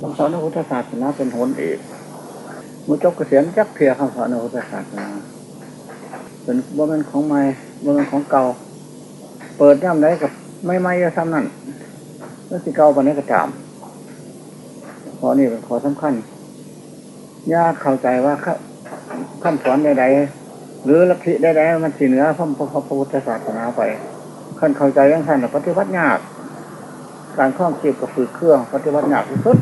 คำสอนพระพุทธศาสนาเป็นหนเอกมุจกเกษียณจักเพียคำสอนพระพุทธศาสนาเป็นบ่เป็นของใหม่บ่เป็นของเก่า เปิดย่ำได้กับไม่ไม่จะซ้ำนั่นเมื่อสิเก่าปันนี้ก็จามเพราะนี่เป็นข้อสำคัญยากเข้าใจว่าขั้นสอนใดๆหรือลัทธิใดๆมันสีเหนือพระพุทธศาสนาไปขั้นเข้าใจยังขั้นปฏิบัติยาก การคล้องจีบกับฝืนเครื่อง ปฏิบัติยากที่สุด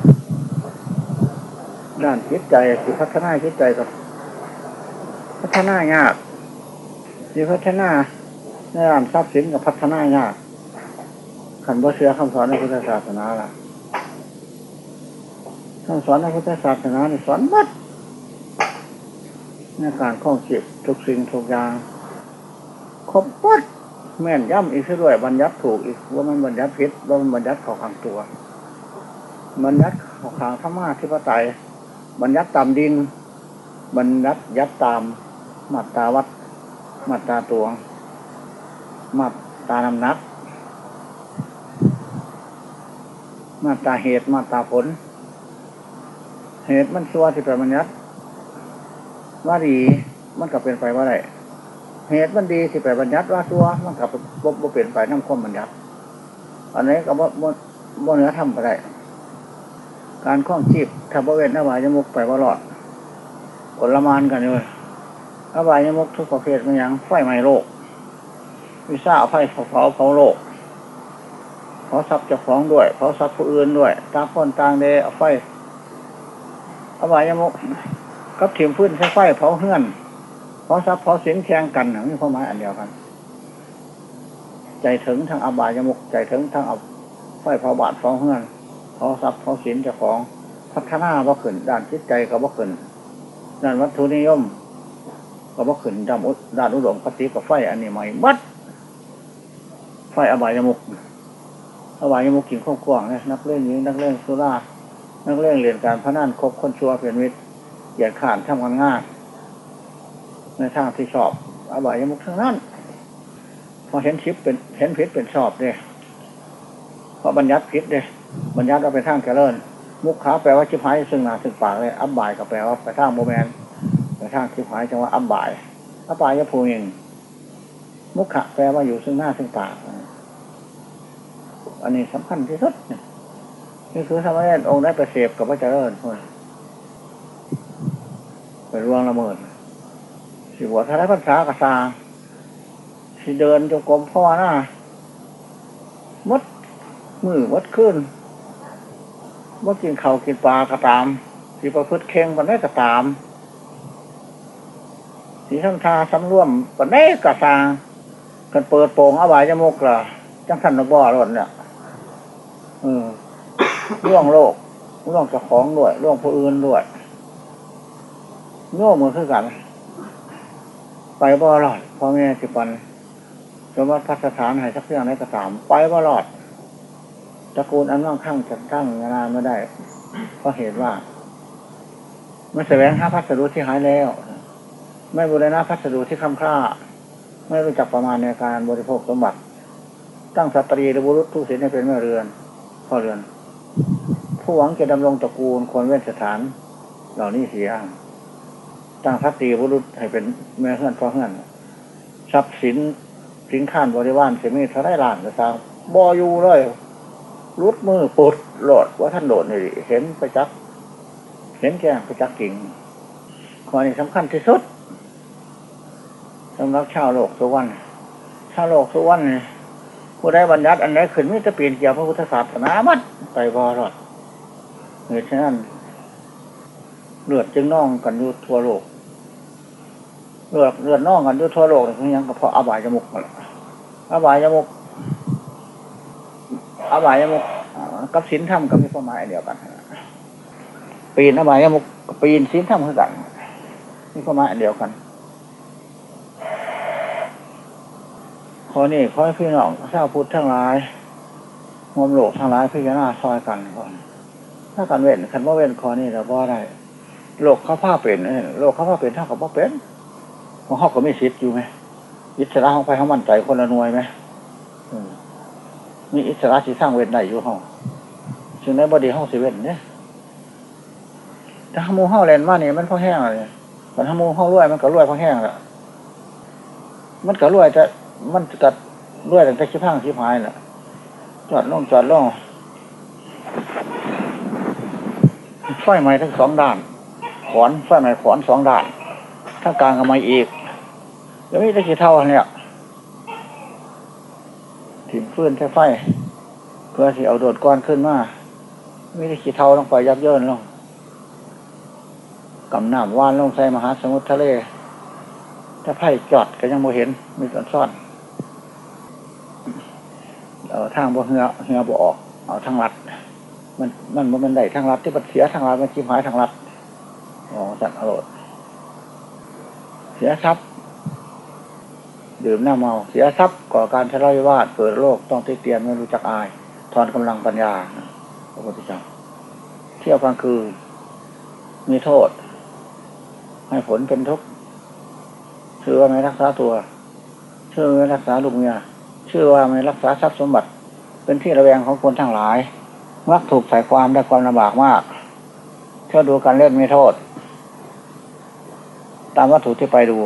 ด้านจิตใจคือพัฒนาจิตใจกับพัฒนายากคือพัฒนาในด้านทรัพย์สินกับพัฒนายากขันบ่เชื่อคำสอนในพุทธศาสนาล่ะคำสอนในพุทธศาสนาสอนบัดในการคล้องจีบทุกสิ่งทุกอย่างครบวัดแม่นย่ำอีกด้วยบัญญัติถูกอีกว่ามันบัญญัติผิดว่ามันบัญญัติเข้าข้างตัวบัญญัติเข้าข้างธรรมะที่พระไตร บัญญัติตามดิน บัญญัติยัดตามมาตราวัดมาตราตัวมาตานำนักมาตราเหตุมาตราผล เหตุมันซัวที่เป็นบัญญัติว่าดีมันก็เป็นไปว่าไรเหตุมันดีที่ไปบัญญัติว่าซัวมันกลับบ่เปลี่ยนไปน้ำข้มบัญญัติอันนี้ก็บ่บ่เนื้อทำไปได้ การคล้องชีพถ้าบริเวณนวายมุกไปว่าหลอดผลมานกันเลยนวายมุกทุกประเภทมันยังไฟไหม้โลก วิซ่าไฟเผาเผาโลกเผาทรัพย์เจ้าของด้วยเผาทรัพย์ผู้อื่นด้วยตาคนต่างเดเอาไฟอบายมุกกับถิ่มพื้นใช้ไฟเผาเฮือนเพราทรัพย์เพราสินแข่งกันมีความหมายอันเดียวกัน ใจถึงทางอบายมุกใจถึงทางเอาไฟเผาบาดเผาเฮือน เพราทรัพย์เพราสินเจ้าของพัฒนาบ่ขึ้นด้านจิตใจก็บ่ขึ้นด้านวัตถุนิยม ก็บ่ขึ้นด้านอุดด้านอุดมคติกับไฟอันนี้ใหม่บัดไฟอบายมุกอบายมุกกินข้าวกว้างนะนักเล่นนี้นักเล่นสุรานักเล่นเรียนการพนันคบคนชั่วเป็นมิตรเหยียดขาดทำงานง่ายในทางที่ชอบอบายมุกทั้งนั้นพอเห็นชิปเป็นเห็นพิษเป็นชอบเนี่ยพอบัญญัติพิษเนี่ย บัญญัติเราไปทางเจริญ มุขขาแปลว่าชิพหายซึ่งหนาซึ่งปากเลยอับบายก็แปลว่าไปทางโมแมนไปทางชิพหายจังว่าอับบายอับบายยะพูเองมุขขะแปลว่าอยู่ซึ่งหน้าซึ่งปากอันนี้สำคัญที่สุดนี่คือสมัยองค์ได้ไปเสพกับพระเจริญคนไปร่วงละเมิดสิบวชทะเลพันษากระซาสิเดินจงกรมพ่อหน้ามดมือมดขึ้น เมดกินเขากินปลากระตามสีประพฤติเข่งปันได้กระตามสีทั้งทาสำรวมปันได้กระซากันเปิดโปงอาบายจมุกละจังสันนบ่อรถเนี่ยเออร่วงโลกร่วงเจ้าของด้วยร่วงผู้อื่นด้วยโง่มือนคือกัน ไปบ่หลอดพ่อแม่สิปันสมมติพัฒสถานให้สักเรื่องไหนก็ตาม ไปบ่หลอด ตระกูลอันว่างข้างจะตั้งนานไม่ได้ เพราะเหตุว่าไม่แสวงหาพัสดุที่หายแล้ว ไม่บูรณะพัสดุที่คำค่า ไม่รู้จักประมาณในการบริโภคสมบัติ ตั้งสตรีหรือบุรุษทุศิลให้เป็นแม่เรือนพ่อเรือน ผู้หวังจะดำรงตระกูลควรเว้นสถาน เหล่านี้เสียตั้งสตรีบุรุษให้เป็นแม่เฮือนพ่อเฮือนทรัพย์สินสินข้านบริวารเสียมีเท่าไรล้านก็ตามบออยู่เลย รุดมือปดหลอดว่าท่านโดดนี่เห็นไปจักเห็นแก่ไปจักกิ่งข้อนี้สำคัญที่สุดสำหรับชาวโลกสุวรรณชาวโลกสุวรรณผู้ได้บัญญัติอันไหนขึ้นมิจะเปลี่ยนเกี่ยวพระพุทธศาสนามัดไปบอรอดเหตุฉะนั้นเลือดจึงน่องกันอยู่ทั่วโลกเลือดเลือดน่องกันอยู่ทั่วโลกนี่ยังก็เพราะอบายจมุกมาอบายจมุก อบายมุกกับสินธรรมก็มีความหมายเดียวกัน ปีนอบายมุกปีนสินธรรมคือกันมีความหมายเดียวกันขอนี่ขอให้พี่น้องชาวพุทธทั้งหลายมวมโลกทั้งหลายพิจารณาซอยกันก่อนถ้ากันเว้นคันว่าเว้นขอนี่เราบ่ได้โลกเขาผ้าเป็นโลกเขาผ้าเป็นเท่ากับว่าเป็นของเขาก็ไม่ชิดอยู่ไหมยิสระของไปเขามั่นใจคนละหน่วยไหม มีอิสระสีสร้างเวทได้อยู่ห้องซึ่งในบอดีห้องสิเวทเนี่ยถ้ามูห้าเลนมาเนี่ยมันพอแห้งเลยแต่ถ้ามูห้ารวยมันก็รวยพอแห้งล้วมันก็รวยแต่มันกัดรวยแต่แต่ชิพังชิพายแหละจอดล่องจอดล่องไฟไหม้ทั้งสองด้าน ขอนไฟไหม้ขอนสองด้านทั้งกลางก็ไม่อีกแล้วมีตะกี้เท่าเนี่ย ถิ่มฟื้นใช้ไฟเพื่อที่เอาโดดก้อนขึ้นมาไม่ได้ขี้เท่าลงไปยับเยินลงกำน้ำว่านลงใส่มหาสมุทรทะเลถ้าไพ่จอดก็ยังโมเห็นมีส่วนซ่อนเอาทางบ่เหือเหือบ่ออกเอาทางรัด มันมันมันได้ทางรัดที่มันเสียทางรัดมันชิมหายทางรัดอ๋อสัตว์อรรถเสียทรัพย์ ดื่มน้าเมาเสียทรัพย์ก่อการทะเลาะวิวาทเกิดโรคต้องติเตียนไม่รู้จักอาย ทอนกำลังปัญญาพระพุทธเจ้าเที่ยวกลางคืนมีโทษ ให้ผลเป็นทุกข์ชื่อว่าไม่รักษาตัว ชื่อไม่รักษาลูกเมียชื่อว่าไม่รักษาทรัพย์สมบัติ เป็นที่ระแวงของคนทั้งหลายมักถูกใส่ความได้ความลำบากมากเที่ยวดูการเล่นมีโทษ ตามวัตถุที่ไปดู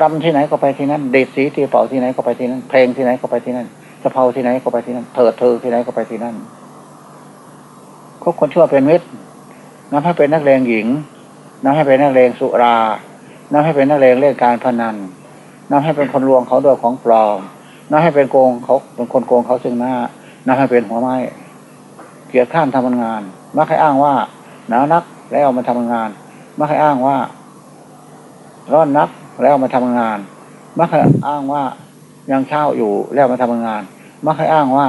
รำที่ไหนก็ไปที่นั่น เด็ดสีที่เป่าที่ไหนก็ไปที่นั่น เพลงที่ไหนก็ไปที่นั่นสะเพาที่ไหนก็ไปที่นั่น เถิดเธอที่ไหนก็ไปที่นั่นคบคนชั่วเป็นมิตรนับให้เป็นนักเลงหญิงนับให้เป็นนักเลงสุรานับให้เป็นนักเลงเล่นการพนันนับให้เป็นคนลวงเขาด้วยของปลอมนับให้เป็นโกงเขาเป็นคนโกงเขาซึ่งหน้านับให้เป็นหัวไม้เกียรติข้านทำงานมักให้อ้างว่าหนาวนักแล้วมาทำงานมักให้อ้างว่าร้อนนัก แล้วมาทำงาน มักอ้างว่ายังเช่าอยู่แล้วมาทำงาน มักให้อ้างว่า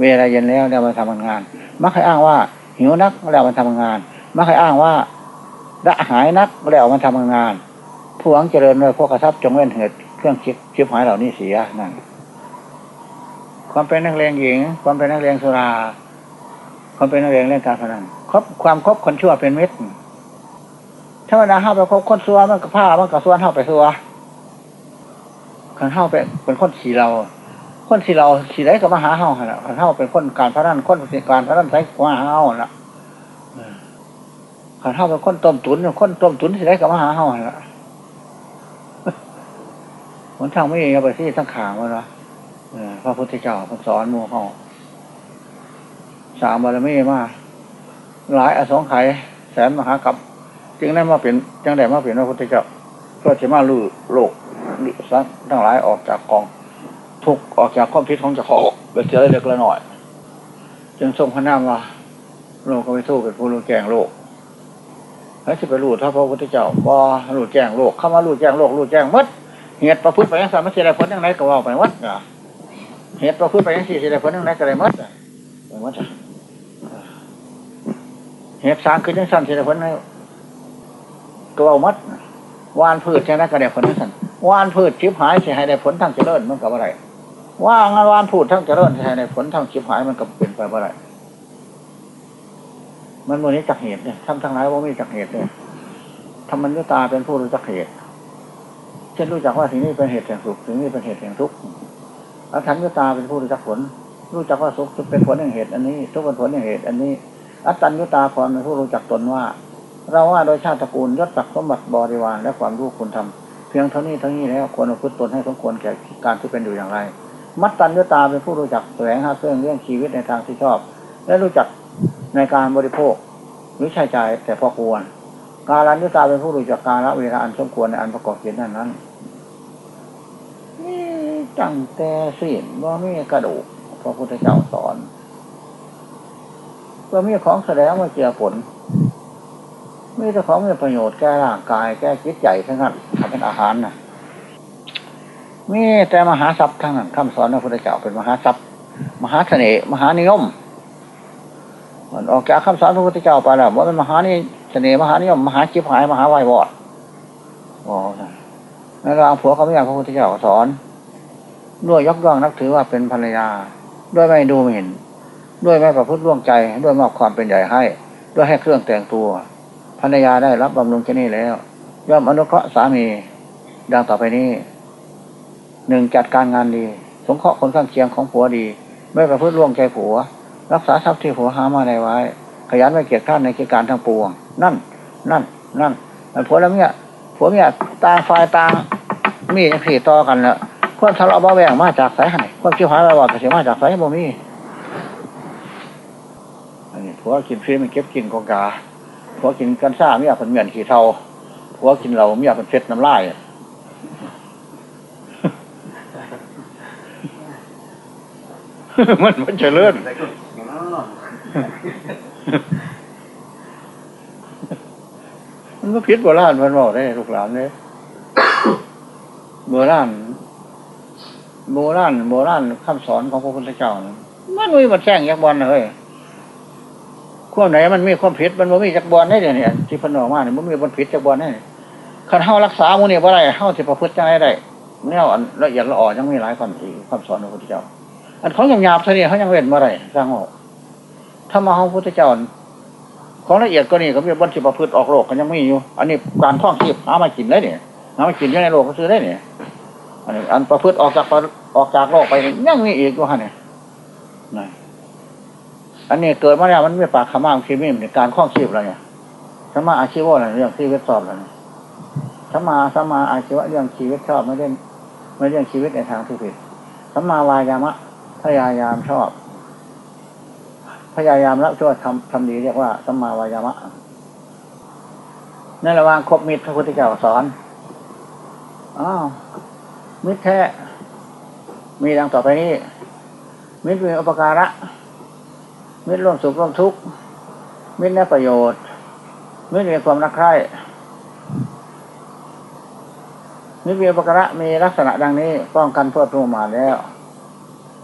เวลาเย็นแล้วแล้วมาทำงาน มักให้อ้างว่าหิวนักแล้วมาทำงาน มักให้อ้างว่าละหายนักแล้วมาทำงาน ผู้หวังเจริญเลยพวกกระทับจงเว้นเหตุเครื่องคิดคิดหายเหล่านี้เสียนั่นความเป็นนักเลงหญิง ความเป็นนักเลงสุราความเป็นนักเลงเล่นการพนันครบความครบคนชั่วเป็นมิตร ถ้าเวลาเข้าไปคบคนซัวมันกับผ้ามันกับส่วนเข้าไปซัวขันเข้าไปเป็นคนขี่เรา คนขี่เราขี่ไรกับมาหาเฮาฮะขันเข้าเป็นคนการพระนันคนการพระนันใช้มาหาเฮาละขันเข้าเป็นคนต้มตุ๋นคนต้มตุ๋นขี่ไรกับมาหาเฮาละมันทางไม่เอาไปที่ทั้งขามันละพระพุทธเจ้าพระสอนมูเฮาสามบารมีมาหลายอสงไขยแสนมหากับ จึงได้มาเป็นจังได้มาเป็นพระพุทธเจ้าเพื่อจะมาลู่โลกสัตว์ทั้งหลายออกจากกองทุกออกจากความคิดของเจ้าของเบเจอเล็กละหน่อย จึงทรงพระนามว่าโลกก็ไม่สู้เป็นผู้รู้แจ้งโลกแล้วจะไปรู้ถ้าพระพุทธเจ้าบ่รู้แจ้งโลกเข้ามารู้แจ้งโลกรู้แจ้งมัดเหตุประพฤติไปยังสามเสียดผลยังไงก็ว่าไปวัดเหตุประพฤติไปยังสี่เสียดผลยังไงก็ได้มัดไปวัดเหตุสางขึ้นยังสั้นเสียดผล ก็เอามัดวานพืชใช่ไหมก็ได้ผลทั้งสันวานพืชชิบหายเสียหายได้ผลทั้งเจริญมันกับอะไร ว่างานวานพูดทั้งเจริญเสียหายได้ผลทั้งชิบหายมันกับเป็นไปอะไรมันวันนี้จักเหตุเนี่ยทำทั้งหลายว่าไม่จักเหตุเนี่ยทำมันยุตาเป็นผู้รู้จักเหตุเช่นรู้จักว่าสิ่งนี้เป็นเหตุแห่งสุขสิ่งนี้เป็นเหตุแห่งทุกข์อรันยุตาเป็นผู้รู้จักผล รู้จักว่าสุขเป็นผลแห่งเหตุ อันนี้ทุกข์เป็นผลแห่งเหตุ อันนี้อัตตัญญุตาพรเป็นผู้รู้จักตนว่า เราว่าโดยชาติตระกูลยศศักดิ์สมบัติบริวารและความรู้คุณทำเพียงเท่านี้เท่านี้แล้วควรอาพุทตนให้สมควรแก่การที่เป็นอยู่อย่างไร มัตตัญญตาเป็นผู้รู้จักแสวงหาเครื่องเลี้ยงชีวิตในทางที่ชอบ และรู้จักในการบริโภคหรือใช้จ่ายแต่พอควร การันยตาเป็นผู้รู้จักการละเวลาอันสมควรในอันประกอบเหตุนั้นนั้นจังแต่สิ่งว่ามีกระดูกพระพุทธเจ้าสอนว่ามีของแสดงมาเกี่ยผล มีแต่ของมีประโยชน์แก้ร่างกาย แก้จิตใจทั้งนั้นทำเป็นอาหารนะมีแต่มหาทรัพย์ทั้งนั้นคำสอนพระพุทธเจ้าเป็นมหาทรัพย์ มหาเสน่ห์มหานิยมมันออกจากคำสอนพระพุทธเจ้าไปแล้วว่าเป็นมหานี่เสน่ห์มหานิยมมหาจิบหายมหาไหวบอดอ๋อในรางผัวเขาไม่อยากพระพุทธเจ้าสอน ด้วยยกย่องนักถือว่าเป็นภรรยา ด้วยไม่ดูไม่เห็นด้วยไม่ประพฤติร่วงใจ ด้วยมอบความเป็นใหญ่ให้ ด้วยให้เครื่องแต่งตัว ภรรยาได้รับบำรุงแค่นี้แล้ว ย่อมอนุเคราะห์สามีดังต่อไปนี้หนึ่งจัดการงานดี สงเคราะห์คนข้างเคียงของผัวดี ไม่ประพฤติร่วงใจผัว รักษาทรัพย์ที่ผัวหามาได้ไว้ ขยันไม่เกียจข้านในกิจการทั้งปวง นั่น นั่น นั่นผัวแล้วเมียผัวเมียต่างฝ่ายต่างมีอย่างสี่ต่อกันแล้วความทะเลาะเบาแวงมาจากสายไหนความชิวหายไปว่าก็เสียมาจากสายบ่มีอันนี้ผัวกินฟรีมันเก็บกินกองกา ผัวกินกันซ่าเมียเป็นเหมือนขี้เทาผัวกินเหล้าเมียเป็นเฟ็ดน้ำลายมันมันเจริญมันก็พิษโบราณมันบอกได้ลูกหลานเลยโบราณโบราณโบราณคำสอนของพระพุทธเจ้า มันมีมันแจ้งยักษ์บอลเลย ขั้วไหนมันมีความผิดมันบ่มีจักรบอลได้เดี๋ยวนี้ที่พนบอกมาเนี่ยมันมีบนผิดจักรบอลได้คันเฮารักษาหมูนี่บ่ได้เฮาสิประพฤติจังไดได้แนวอันละเอียดละอ่อนยังมีหลายความที่คำสอนของพระพุทธเจ้า อันของหยาบๆเท่านี้เขายังเว้นบ่ได้สร้างออกถ้ามาของพระพุทธเจ้าของละเอียดก็นี่ก็มีบนสิประพฤติออกโลกก็ยังมีอยู่ อันนี้การท่องชีพหามากินได้เนี่ยหามากินอยู่ในโลกก็ซื้อได้เนี่ยอันประพฤติออกจากออกจากโลกไปนี่ยังมีอีกวยฮะเนี่ยนะ อันนี้เกิดมาแล้วมันไม่ปากขม่ามชีวิตในการคล้องชีพอะไรเนี่ยสมาอาชีวะอะไรเรื่องชีวิตสอบอะไรสมาสมาอาชีวะเรื่องชีวิตชอบไม่ได้ไม่เรื่องชีวิตในทางที่ผิดสมาวายามะพยายามชอบ พยายามรับชั่วทำทำดีเรียกว่าสมมาวายามะในระหว่างคบมิตรพระพุทธเจ้าสอนอ้าวมิตรแท้มีดังต่อไปนี้มิตรมีอุปการะ มิตรร่วมสุขร่วมทุกข์มิตรได้ประโยชน์ มิตรมีความรักใคร่มิตรมีอุปการะมีลักษณะดังนี้ ป้องกันเพื่อนผู้มาแล้ว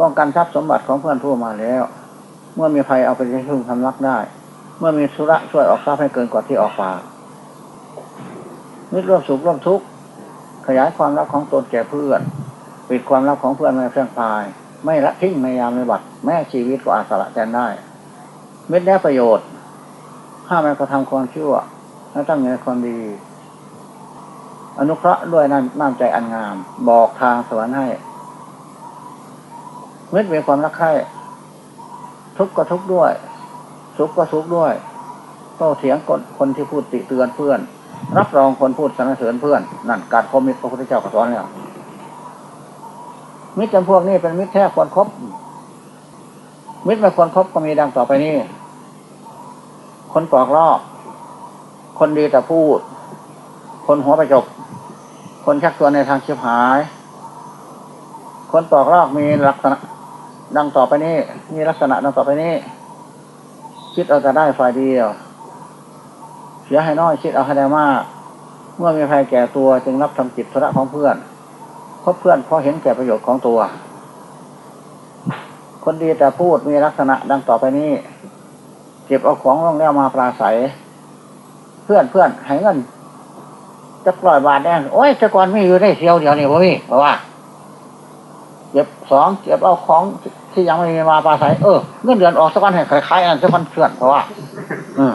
ป้องกันทรัพย์สมบัติของเพื่อนผู้มาแล้ว เมื่อมีภัยเอาไปใช้ทุ่งทำรักได้ เมื่อมีธุระช่วยออกทรัพย์ให้เกินกว่าที่ออกปากมิตรร่วมสุขร่วมทุกข์ขยายความรักของตนแก่เพื่อนปิดความรักของเพื่อนไม่เพื่อนพาย ไม่ละทิ้งไม่ยามไม่บัดแม้ชีวิตก็อาสละแทนได้ มิตรได้ประโยชน์ห้ามไม่กระทำความชั่วและตั้งใจความดี อนุเคราะห์ด้วยน้ำน้ำใจอันงาม บอกทางสวรรค์ให้มิตรมีความรักใคร่ทุกข์ก็ทุกข์ด้วย สุขก็สุขด้วยโต้เถียงคนที่พูดติเตือนเพื่อน รับรองคนพูดสรรเสริญเพื่อน นั่นการคมมิตรพระพุทธเจ้าก็สอนแล้วมิตรจำพวกนี้เป็นมิตรแท้ควรครบมิตรไม่ควรครบก็มีดังต่อไปนี้ คนปลอกลอก คนดีแต่พูด คนหัวประจบ คนชักชวนในทางชิบหาย คนปลอกลอกมีลักษณะ ดังต่อไปนี้ มีลักษณะดังต่อไปนี้ คิดเอาแต่ได้ฝ่ายเดียว เสียให้น้อยคิดเอาให้ได้มาก เมื่อมีภัยแก่ตัวจึงรับทำจิตธุระของเพื่อนเพราะเพื่อนเพราะเห็นแก่ประโยชน์ของตัว คนดีแต่พูดมีลักษณะดังต่อไปนี้ เก็บเอาของร่องแล้วมาปราศัย เพื่อนเพื่อนให้เงินจะปล่อยบาทแน่โอ้ยแต่ก่อนไม่อยู่ได้เที่ยวเดียวนี่พ่พี่เพราะว่าเก็บสองเก็บเอาของที่ยังไม่มีมาปลาใสเออเงินเดือนออกสักวันให้คล้ายๆอันสักวันเพื่อนเพราะว่า อืม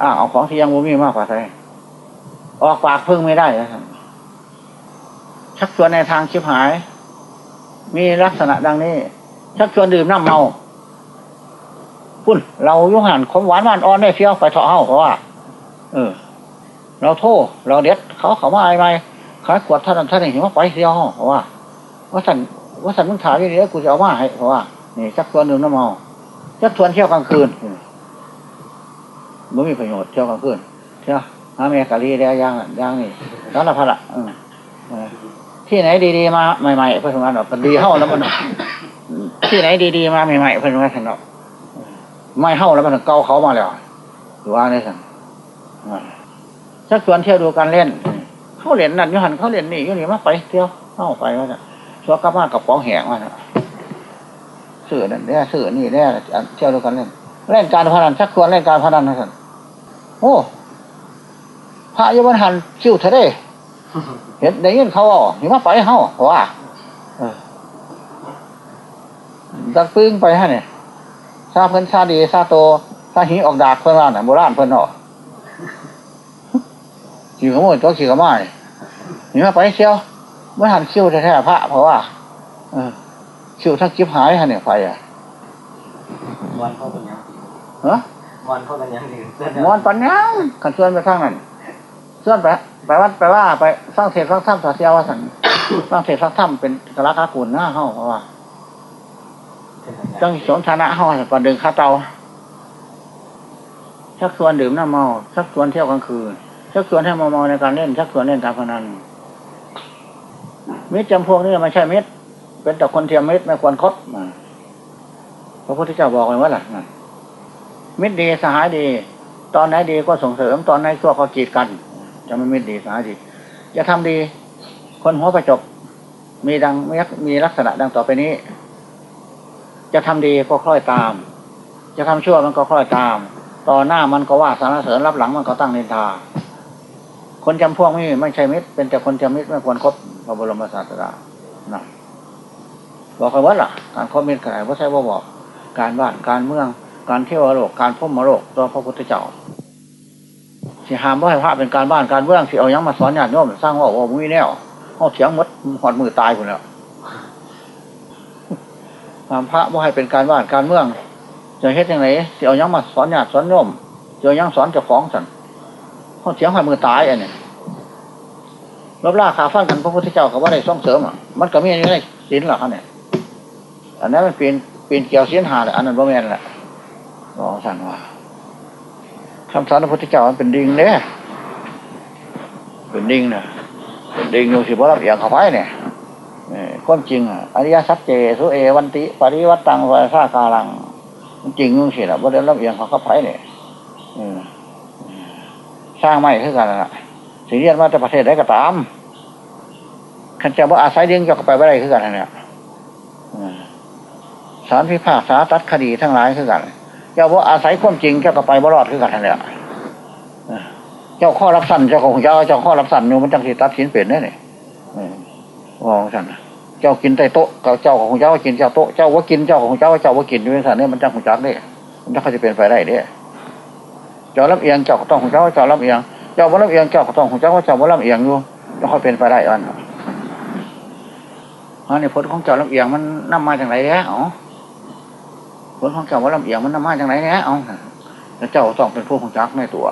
อ่าเอาของที่ยังไม่มีมาปลาใสออกปากพึ่งไม่ได้ชักชวนในทางชิบหาย มีลักษณะดังนี้ ชักชวนดื่มน้ำเมาคุณเรายุ่งหันขมหวานหวานอ่อนได้เฟี้ยวไปเถาะเฮาเพราะว่า เออ เราโทษเราเด็ดเขาเขามาอะไรไหมขายขวดท่านท่านเห็นว่าไปเสียห้องเพราะว่า ว่าสันว่าสันมึงถามอย่างนี้กูจะเอามาให้เพราะว่านี่จักชวนดื่มน้ำเมาจักชวนเที่ยวกลางคืนไม่มีประโยชน์เที่ยวกลางคืนเที่ยวหาเมกะลีได้ย่างย่างนี่สารพัดอะที่ไหนดีๆมาใหม่ๆเพื่อนงานแบบดีเข้าแล้วมัน ที่ไหนดีๆมาใหม่ๆเพื่อนงานสนอกไม่เข้าแล้วมันเกาเขามาแล้วหรือว่าไงสันชักชวนเที่ยวดูการเล่น เขาเล่นนั่นยูหันเขาเล่นนี่ยูนี่มาไปเที่ยวเข้าไปว่าจะชัวกลับมากับป้องแหงว่าเสื่อนั่นแน่เสื่อนี่แน่เที่ยวดูกันเล่น เล่นการพนันชักชวนเล่นการพนันนะสันโอ้พระยวันหันคิวเทเด้ เห็นได้ยินเขาอะนี่มาไปเขาว่า ดักปึ้งไปฮะเนี่ยซาเพิ่นซาดีซาโตซาหิออกดากเพิ่นว่าน่ะโบราณเพิ่นเนาะขี่ขโมยตัวขี่ขโมยนี่มาไปเชียวเมื่อหันเชี่ยวแท้ๆพระเพราะว่าเออเชี่ยวทั้งจิบหายฮะเนี่ยไฟอะวันเข้าเป็นยังฮะมอนเข้ากันยังดีเสื้อมอนปัญญาขันส่วนไปทางนั้นส่วนไปไปวัดไปว่าไปสร้างเทศสร้างถ้ำสาเซียวว่าสันสร้างเทศสร้างถ้ำเป็นกระลาคากุลหน้าเฮาเพราะว่า จังสนฐานะเฮาก่อนดึงข้าเตาชักชวนดื่มน้ำเมาชักชวนเที่ยวกลางคืนชักชวนให้เมาเมาในการเล่นชักชวนเล่นการพนันมิตรจำพวกนี้ไม่ใช่มิตรเป็นแต่คนเทียมมิตรไม่ควรคบพระพุทธเจ้าบอกไว้ว่าล่ะมิตรดีสหายดี ตอนไหนดีก็ส่งเสริม ตอนไหนชั่วก็กีดกัน จะไม่มิตรดีสหายดีอย่าทำดี คนหัวประจบมีดังมีมีลักษณะดังต่อไปนี้ จะทำดีก็คล้อยตาม จะทำชั่วมันก็คล้อยตาม ต่อหน้ามันก็ว่าสารเสริญรับหลังมันก็ตั้งเนินทาคนจำพวกนี้ไม่ใช่มิตร เป็นแต่คนจำมิตรไม่ควรครบพระบรมศาสดานะบอกกันว่าล่ะ การคบมิตรกันว่าใช่ว่าบอก การบ้านการเมือง การเที่ยวโลกการพุ่มมโลกตัวพระพุทธเจ้าสิหามว่าให้พระเป็นการบ้านการเมืองสิเอายังมาสอนญาติโยมสร้างว่าว่ามุ้ยแนวเขาเถียงมดหอดมือตายคนแล้ว พระว่าให้เป็นการบ้านการเมืองจะเฮ็ดยังไงสิเอายังมาสอนญาติสอนโยมจะเอายังสอนจ้าของสันเขาเถียงหอดมือตายอันนี้รบล่าขาฟันกันพระพุทธเจ้ากับว่าได้ส่งเสริมอะมันก็มีอยู่ในศีลหรอครับเนี่ยอันนั้นมันเป็นเป็นเกี่ยวศีลหาแหละอันนั้นบ่แม่นแหละรอสั่นว่าคำสอนพระพุทธเจ้ามันเป็นดิ่งเนี่ยเป็นดิ่งนี่ยเป็นดิ่งอยู่สิบ่รับเอียงเข้าไปเนี่ย ความจริงอะอริยสัจเจสุเอวันติ ปริวัตตังวาสากาลัง จริงอยู่สิละบ่ได้รับเอียงเขาเข้าไปเนี่ยสร้างไม่ขึ้นกันละสิเรียนมาจากประเทศใดก็ตามขันจะว่าอาศัยเลี้ยงจะไปไม่ได้ขึ้นกันเนี่ยสารพิพากษาตัดคดีทั้งหลายขึ้นกันเจ้าว่าอาศัยความจริงเจ้าก็ไปบ่รอดขึ้นกันเนี่ยเจ้าข้อรับสั่นเจ้าของเจ้าเจ้าข้อรับสั่นอยู่มันจังสิตัดสินเปลี่ยนได้เนี่ย ว่าของสั่นเจ้ากินใต้โต๊ะเจ้าของเจ้ากินเจ้าโต๊ะเจ้าว่ากินเจ้าของเจ้าว่าเจ้าว่ากินอยู่ในสั่นเนี่ยมันจังของจักเนี่ยมันจะเขาจะเป็นไปได้เนี่ยเจ้ารับเอียงเจ้าต้องของเจ้าเจ้ารับเอียงเจ้าบ่รับเอียงเจ้าต้องของเจ้าว่าเจ้าบ่รับเอียงอยู่จะค่อยเป็นไปได้อันอันนี้ผลของเจ้ารับเอียงมันนำมาจากไหนเนี่ยอ๋อผลของเจ้าว่ารับเอียงมันนำมาจากไหนเนี่ยอ๋อแล้วเจ้าต้องเป็นผู้ของจักในตัว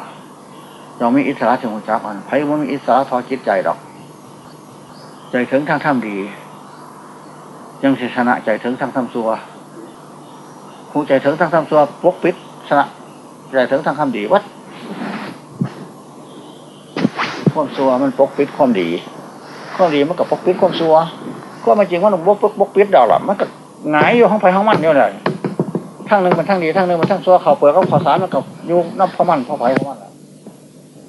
เรามีอิสระถึงของจักอันไพ่มันมีอิสระทอจิตใจดอก ใจถึงทางถ้ำดี ยังชนะใจถึงทางถ้ำซัวคงใจถึงทางถ้ำซัวปกปิดชนะใจถึงทางถ้ำดีวัดความซัวมันปกปิดความดีความดีมันกับปกปิดความซัวก็ม่จริงว่ามันปกปกปิดดอกหรอมันก็หงายอยู่ห้องไผ่ห้องมันเนี่ยเลยทั้งหนึ่งมันทั้งดีทั้งหนึ่งมันทั้งซัวเขาเปลือกเขาขอสารมันกับยุบน้ำพมันพ่อไผ่พ่อมัน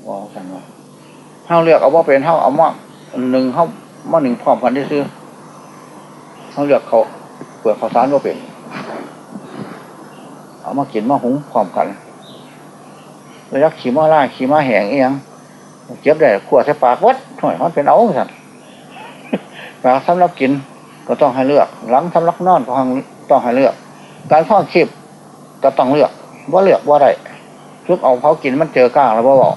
ว่าสั่งว่าเท่าเลือกเอาว่าเป็นเท่าเอาว่าหนึ่งเท่า มาหนึ่งพร้อมกันที่ซื้อเท่าเลือกเขาเปลือกเขาสารว่าเป็น เอามากินมาหุงพร้อมกันระยะขี่มาล่าขี่มาแหงเอียงเจ็บได้ขวดใส่ปากวัดหน่อยมันเป็นเอาสั่นปากสำหรับกินก็ต้องให้เลือก หลังสำหรับนอนก็ต้องให้เลือก การข้อคีบก็ต้องเลือกว่าเลือกว่าไรทุกเอาเขากินมันเจอก้างแล้วว่าบอก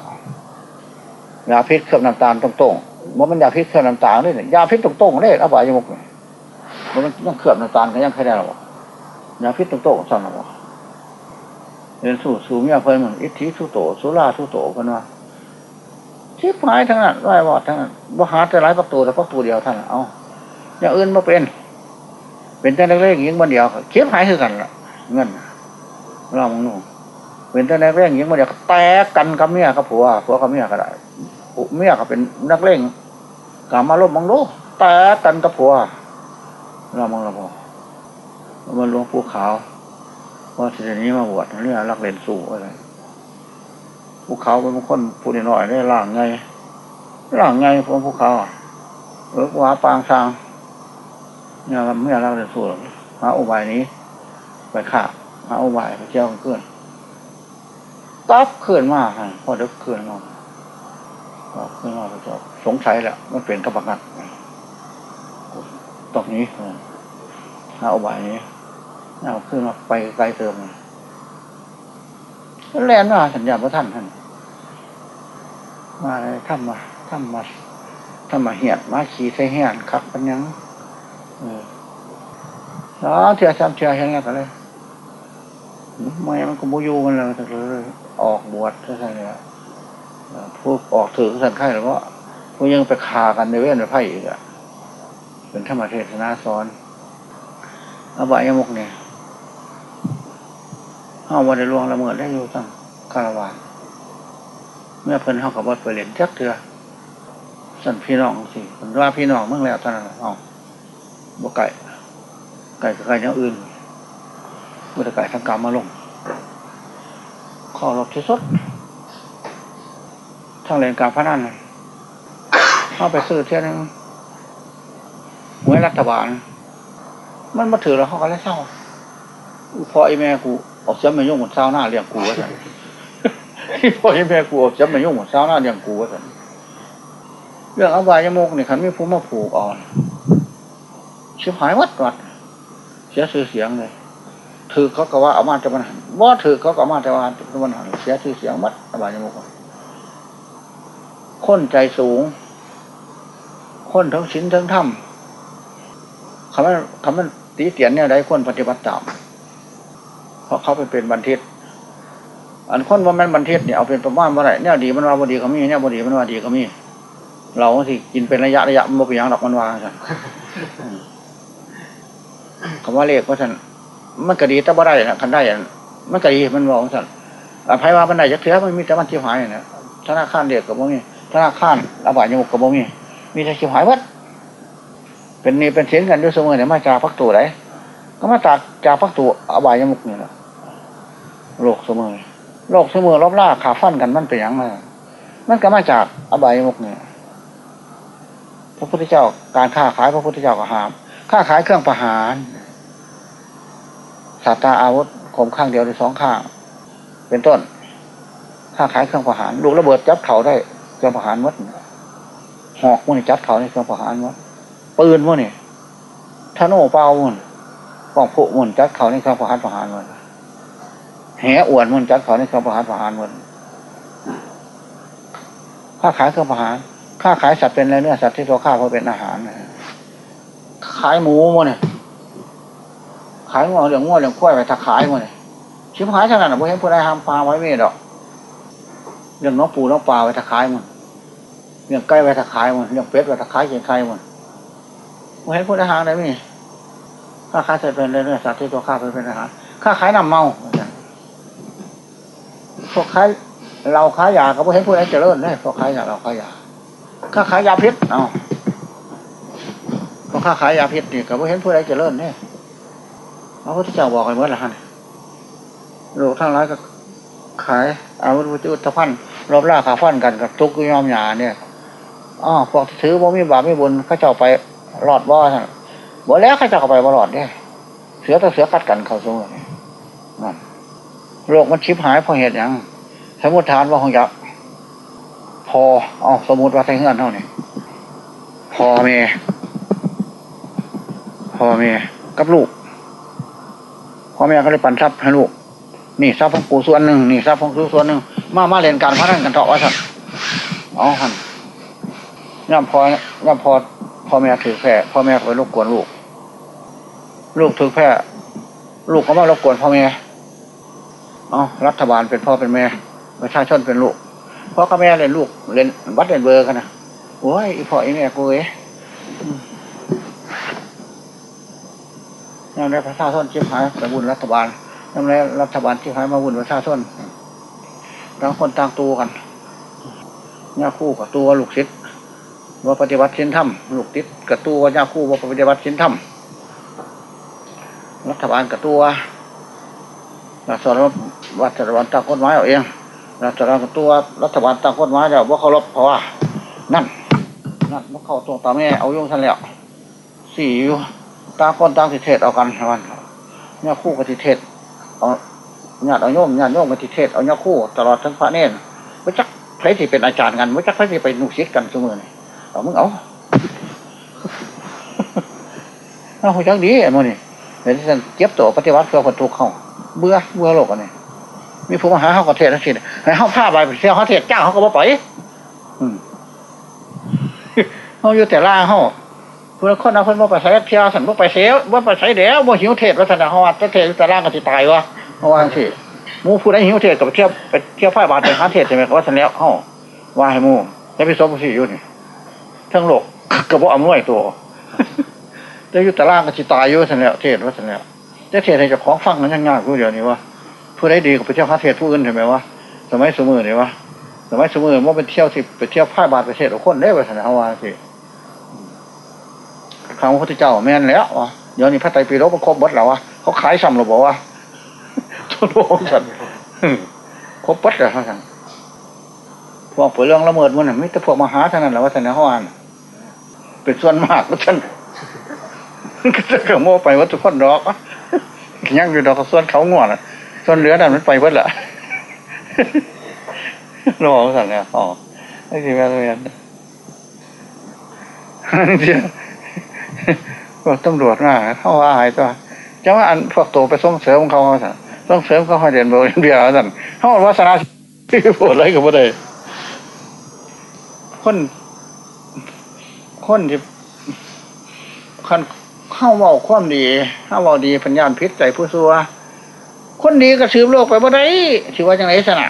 ยาพิษเคลือบน้ำตาลตรงๆ ว่ามันยาพิษเคลือบน้ำตาลด้วยยาพิษตรงๆเลยอบายมุกมันยังเคลือบน้ำตาลก็ยังใครได้หรอยาพิษตรงๆสั่งหรอเรียนสู่สู่เมียเพิ่นมันอิทธิสุโตสุราสุโตกันว่าชิบหายทั้งนั้นไร้อยวอดทั้งนั้นบ่หาแต่หลายประตูแต่ประตูเดียวท่านเอาอย่างอื่นมาเป็น เป็นแต่เล็กๆยิงบนเดียวเชิบหายคือกันละเงินเรามองนู่นเป็นแต่นักเล่งยิงมาเดียวแตกกันกับเมียกับผัวผัวกับเมียก็ได้ เมียก็เป็นนักเล่งกามาลบมองดูแตกกันกับผัวเรามองเราพอมันหลวงปู่ขาวว่าทีนี้มาบวชนี่รักเล่นสู่อะไรภูเขาเป็นคนผู้น้อยได้ล่างไงล่างไงพวกภูเขาเออว่าปางซางเนี่ยเมื่อเราจะสู้หาอุบายนี้ ไปฆ่าหาอุบายไปเจ้าเกินตับขึ้นมากพอเด็กขึ้นมา ขึ้นมาก็สงสัยแหละมันเป็นกระบังงัดตรงนี้หาอุบายนี้เอาขึ้นมาไปไกลเติมแลนมาสัญญาพระท่านท่านมาทำมาทำมาทำมาเหียดมาขี่ใส่เหียดขับปัญญังเออแล้วเถื่อซ้ำเถื่อเห็นแล้วก็เลยไม่มันก็บุยูกันแล้วแต่เลย ออกบวชก็ใช่เลย ผู้ออกถือสันไข่แล้วก็ผู้ยังไปคากันในเว้นในไพ่อีกอะเป็นธรรมเทศนาซ้อนอบายมุกเนี่ยห้าวันในลวงละเมิดได้อยู่ตั้งคารวานเมื่อเพิ่นเข้ากับวัดไปเรียนจักเถื่อสั่นพี่น้องสิผมว่าพี่น้องเมื่อแล้วตอนนั้นอ๋อบกไก่ไก่กับไก่อย่างอื่นบกไก่ทั้งกรรมมาลงข้อรบที่สุด ทั้งเรียนการพนันเข้าไปซื้อเที่ยนึงหวยรัฐบาล มันมาถือแล้วเขาก็เลยเศร้าพอไอ้แม่กูออกเสียไม่ยุ่งหมดเศร้าหน้าเลี้ยงกูวะสันพอไอ้แม่กูออกเสียไม่ยุ่งหมดเศร้าหน้าเลี้ยงกูวะสันเรื่องอบายมุกนี่ขันไม่พูมาผูกอ่อนชิบหายวัดวัด เสียชื่อเสียงเลยถือเขาก็ว่าเอามาจะมันหันว่าถือเขาก็เอามาจะว่าจะมันหันเสียชื่อเสียงวัดอบายมุก คนใจสูงคนทั้งชิ้นทั้งถ้ำคำว่าคำว่าตีเตียนเนี่ยได้คนปฏิบัติตามเพราะเขาไปเป็นบันทิตอันคนว่ามันบันทิตเนี่ยเอาเป็นประมาณว่าไรเนี่ยดีมันว่าบดีก็มีเนี่ยบดีมันว่าดีก็มี เราที่กินเป็นระยะระยะมันบ่เป็นอย่างดอกมันว่าสันคำว่าเลขว่าสันมันก็ดีแต่บ่ได้นะคันได้นมันก็ดีมันบอกสันอภัยว่ามันได้จะเถื่อมันมีแต่มันชิบหายนะธนาคารเด็กกับบ่มี ธนาคารระบาดยมุกกับบ่มี มีแต่ชิบหายวัดเป็นนี่เป็นเสียงกันด้วยเสมอเนี่ยมาจากพักตัวไหนก็มาจากจากพักตัวอบายยมุกนี่แหละโลกเสมอโลกเสมอรอบล่าขาฟันกันมันเป็นอย่างไรมันก็มาจากอบายยมุกเนี่ยพระพุทธเจ้าการค้าขายพระพุทธเจ้าก็หามค้าขายเครื่องประหารสัตตาอาวุธข่มข้างเดียวหรือสองข้าง เป็นต้นค้าขายเครื่องประหารลูกระเบิดจับเขาได้ เครื่องประหารมัดหอกมันจับเขาในเครื่องประหารมัดปืนมันนี่ธนูเป่ามันป้องผู้มันจัดเขาในเครื่องประหารประหารมันแหอวนมันจัดเขาในเครื่องประหารประหารมันค้าขายเครื่องประหารค้าขายสัตว์เป็นอะไรเนื้อสัตว์ที่ตัวข้าเพราเป็นอาหารขายหมูมันเนี่ยขายงวเหลี้ยงงวเหลี้ยงควยไปถ้าขายมันเนี่ยชิมหายขนาดนั้นไม่เห็นผู้ใดห้ามปลาไว้ไม่ดอก เรื่องน้องปูน้องปลาไว้ถ้าขายมันเรื่องไก่ไว้ถ้าขายมันเรื่องเป็ดไว้ถ้าขายเกียงไข่มันไม่เห็นผู้ใดห้ามได้ไหมค้าขายเสัตว์เป็นอะไรเนื้อสัตว์ที่ตัวข้าเป็นอาหารค้าขายน้ำเมาพวกขายเราขายยาก็ไม่เห็นผู้ใดเจริญได้พวกขายยาเราขายยาค้าขายยาพิษเอาพวกค้าขายยาพิษนี่ก็ไม่เห็นผู้ใดเจริญเนี่ยพระพุทธเจ้าบอกไว้เมื่อไหร่ฮะโลกทั้งหลายก็ขายอาวุธยุทธภัณฑ์ รบล่าขาฟันกันกับทุกยอมหยาเนี่ยอ๋อพวกถือว่ามีบาปมีบุญเขาเจ้าไปรอดบ่ท่านบ่แล้วเขาเจ้าก็ไปบ่รอดเนี่ยเสือต่อเสือกัดกันเขาสู้นี่นั่นโลกมันชิบหายเพราะเหตุอย่างสมมติฐานว่าของยักษ์พอเอาสมมติว่าใส่เงื่อนเท่านี้พอเมพอเมกับลูกพ่อแม่ก็เลยปันทรัพย์ให้ลูก นี่ทรัพย์ของปู่ส่วนหนึ่งนี่ทรัพย์ของกูส่วนหนึ่งมามาเรียนการพนันกันเถาะว่าสัตว์อ๋อหันย่ำพอย่ำพอพ่อแม่ถือแพร่พ่อแม่ไปรบกวนลูก ลูกถือแพร่ลูกก็มารบกวนพ่อแม่อ๋อรัฐบาลเป็นพ่อเป็นแม่ประชาชนเป็นลูกพ่อกับแม่เรียนลูกเรียนวัดเรียนเบอร์กันนะโอ้ยอีพ่ออีแม่กูเอ๋ยังได้ประชาชนเชิบหายแต่บุญรัฐบาล ยังได้รัฐบาลชิบหายมาบุญประชาชนต่างคนต่างตัวกันย่าคู่กับตัวลูกศิษย์ว่าปฏิบัติสินธรรมลูกติดกับตัวย่าคู่ว่าปฏิบัติสินธรรมรัฐบาลกับตัวรัฐบาลรัฐบาลตั้งกฎหมายเอาเองรัฐบาลกับตัวรัฐบาลตั้งกฎหมายแล้วว่าเคารพเพราะว่านั่นนั่นว่าเขาตรงตาแม่เอายุ่งทันแล้วสี่อยู่ต่างคนต่างสิเทศเอากันวันเนี่ยคู่กับสิเทศ เอาญาติเอาโยมญาติโยมกับสิเทศเอาเนี่ยคู่ตลอดทั้งพระเนรไม่จักใครที่เป็นอาจารย์กันไม่จักใครที่ไปนุสิตกันเสมอเนี่ยเอามึงเอาเอาหัวจักดีไอ้โมนี่เห็นท่านเจ็บตัวปฏิวัติเพื่อคนทุกข์เขาเบื่อเบื่อโลกอันนี้มีผู้มาหาเขาก็เทศทั้งสิ้นให้เขาผ้าไปเที่ยวเขาเทศเจ้าเขาก็บ่ปล่อยอืมเขาอยู่แต่ล่าเขา เพื่อนคนเอาเพื่อนว่าไปใช้เที่ยวสันว่าไปเสียว่าไปใช้เดี๋ยวว่หิวเทศวัฒนธรรมจะเทศแต่ร่างก็จะตายวะเพราะว่าสิมูผู้ใดหิวเทศกับเที่ยวไปเที่ยวฝ้ายบาทไปหาเทศใช่ไหมเขาว่าสันแล้วเฮ้าว่าให้มูจะไปสมสิอยู่นี่ทั้งโลกกระบอกอำนวยตัวจะอยู่ตารางก็จิตายอยู่สันแล้วเทศว่าสันแล้วจะเทศให้จ้าของฟังกันยังยากกูเดี๋ยวนี้ว่าผู้ใดดีก็ไปเที่ยวหาเทศผู้อื่นใช่ไหมวะสมัยสมือนี่วะสมัยสมือว่าเป็นเที่ยวที่ไปเที่ยวฝ้ายบาทไปเทศเอาคนได้ไปสันแล้วว่าสิ คำพระพุทธเจ้าแม่นแล้ววะเดี๋ยวนี้พระไตรปิฎกมันครบหมดแล้ววะเขาขายซ้ำหรือบอกว่าทุนโองสันครบปัดเลยเขาสั่งพวกเปิดเรื่องละเมิดมันน่ะไม่แต่พวกมหาเท่านั้นแหละว่าสันนะเขาอ่านเป็นส่วนมากว่าท่านก็จะเกิดโม่ไปว่าทุกคนดอกอะยังอยู่ดอกส่วนเขาง่วงอะส่วนเหลือนั่นมันไปเบิดละรอสั่งเนี่ยอ๋อไอ้ที่แม่เรียนเดี๋ยว พวกตำรวจมาเข้าว่าหายตัวจะว่าอันพวกโตไปส่งเสริมเขาสั่งส่งเสริมเขาให้เรียนเบอร์เบียร์สั่นเขาบอกว่าสนาที่ปวดอะไรกับบ่ได้คนคนที่คนเข้าเว้าความดีเข้าเว้าดีปัญญาพิษใจผู้ซัวคนดีก็สืบโลกไปบ่ได้ถือว่าจังไรสนะ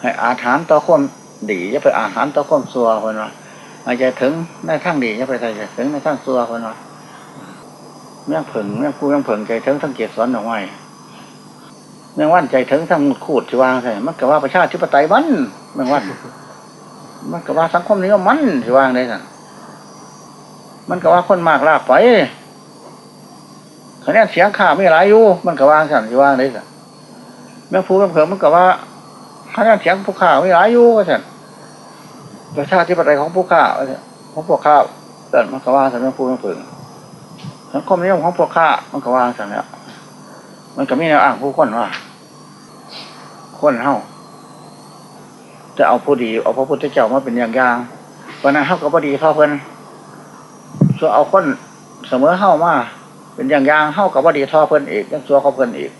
ให้อาถานต่อความดีอย่าไปอาหารต่อความซัวคนว่า อาจจะถึงในทางดีอย่าไปใจถึงในทางซัวคนว่าเมื่อผึ่งเมื่อกูยังผึ่งใจถึงทั้งเกียรติสอนดอกไม้เมื่อวันใจถึงทั้งมุดขูดที่วางใส่มันก็ว่าประชาธิปไตยมันเมื่อวันมันก็ว่าสังคมนี้มันที่วางได้สั่นมันก็ว่าคนมากลากไปคะแนนเสียงข่าไม่หลายอยู่ มันก็วางสั่นที่วางได้สั่นแม่ผู้กำเพิงมันก็ว่าคะแนนเสียงผู้ข่าไม่หลายอยู่สั่น ประชาธิปไตยของผู้ข่าของพวกข้าแต่มันก็ว่าสั่นแม่ผู้กำเพิงสังคมนิยมของพวกข้ามันก็ว่างสั่นแล้มันก็มีแนวอ้างผู้คนว่า คนเฮาจะเอาผู้ดี เอาพระพุทธเจ้ามาเป็นอย่างย่างวันนั้นเขาก็พอดีเท่าเพิ่นส่วนเอาคนเสมอเข้ามาเป็นอย่างย่างเข้ากับพอดีท่าเพิ่นอีกยังส่วนเขาเพิ่นอีก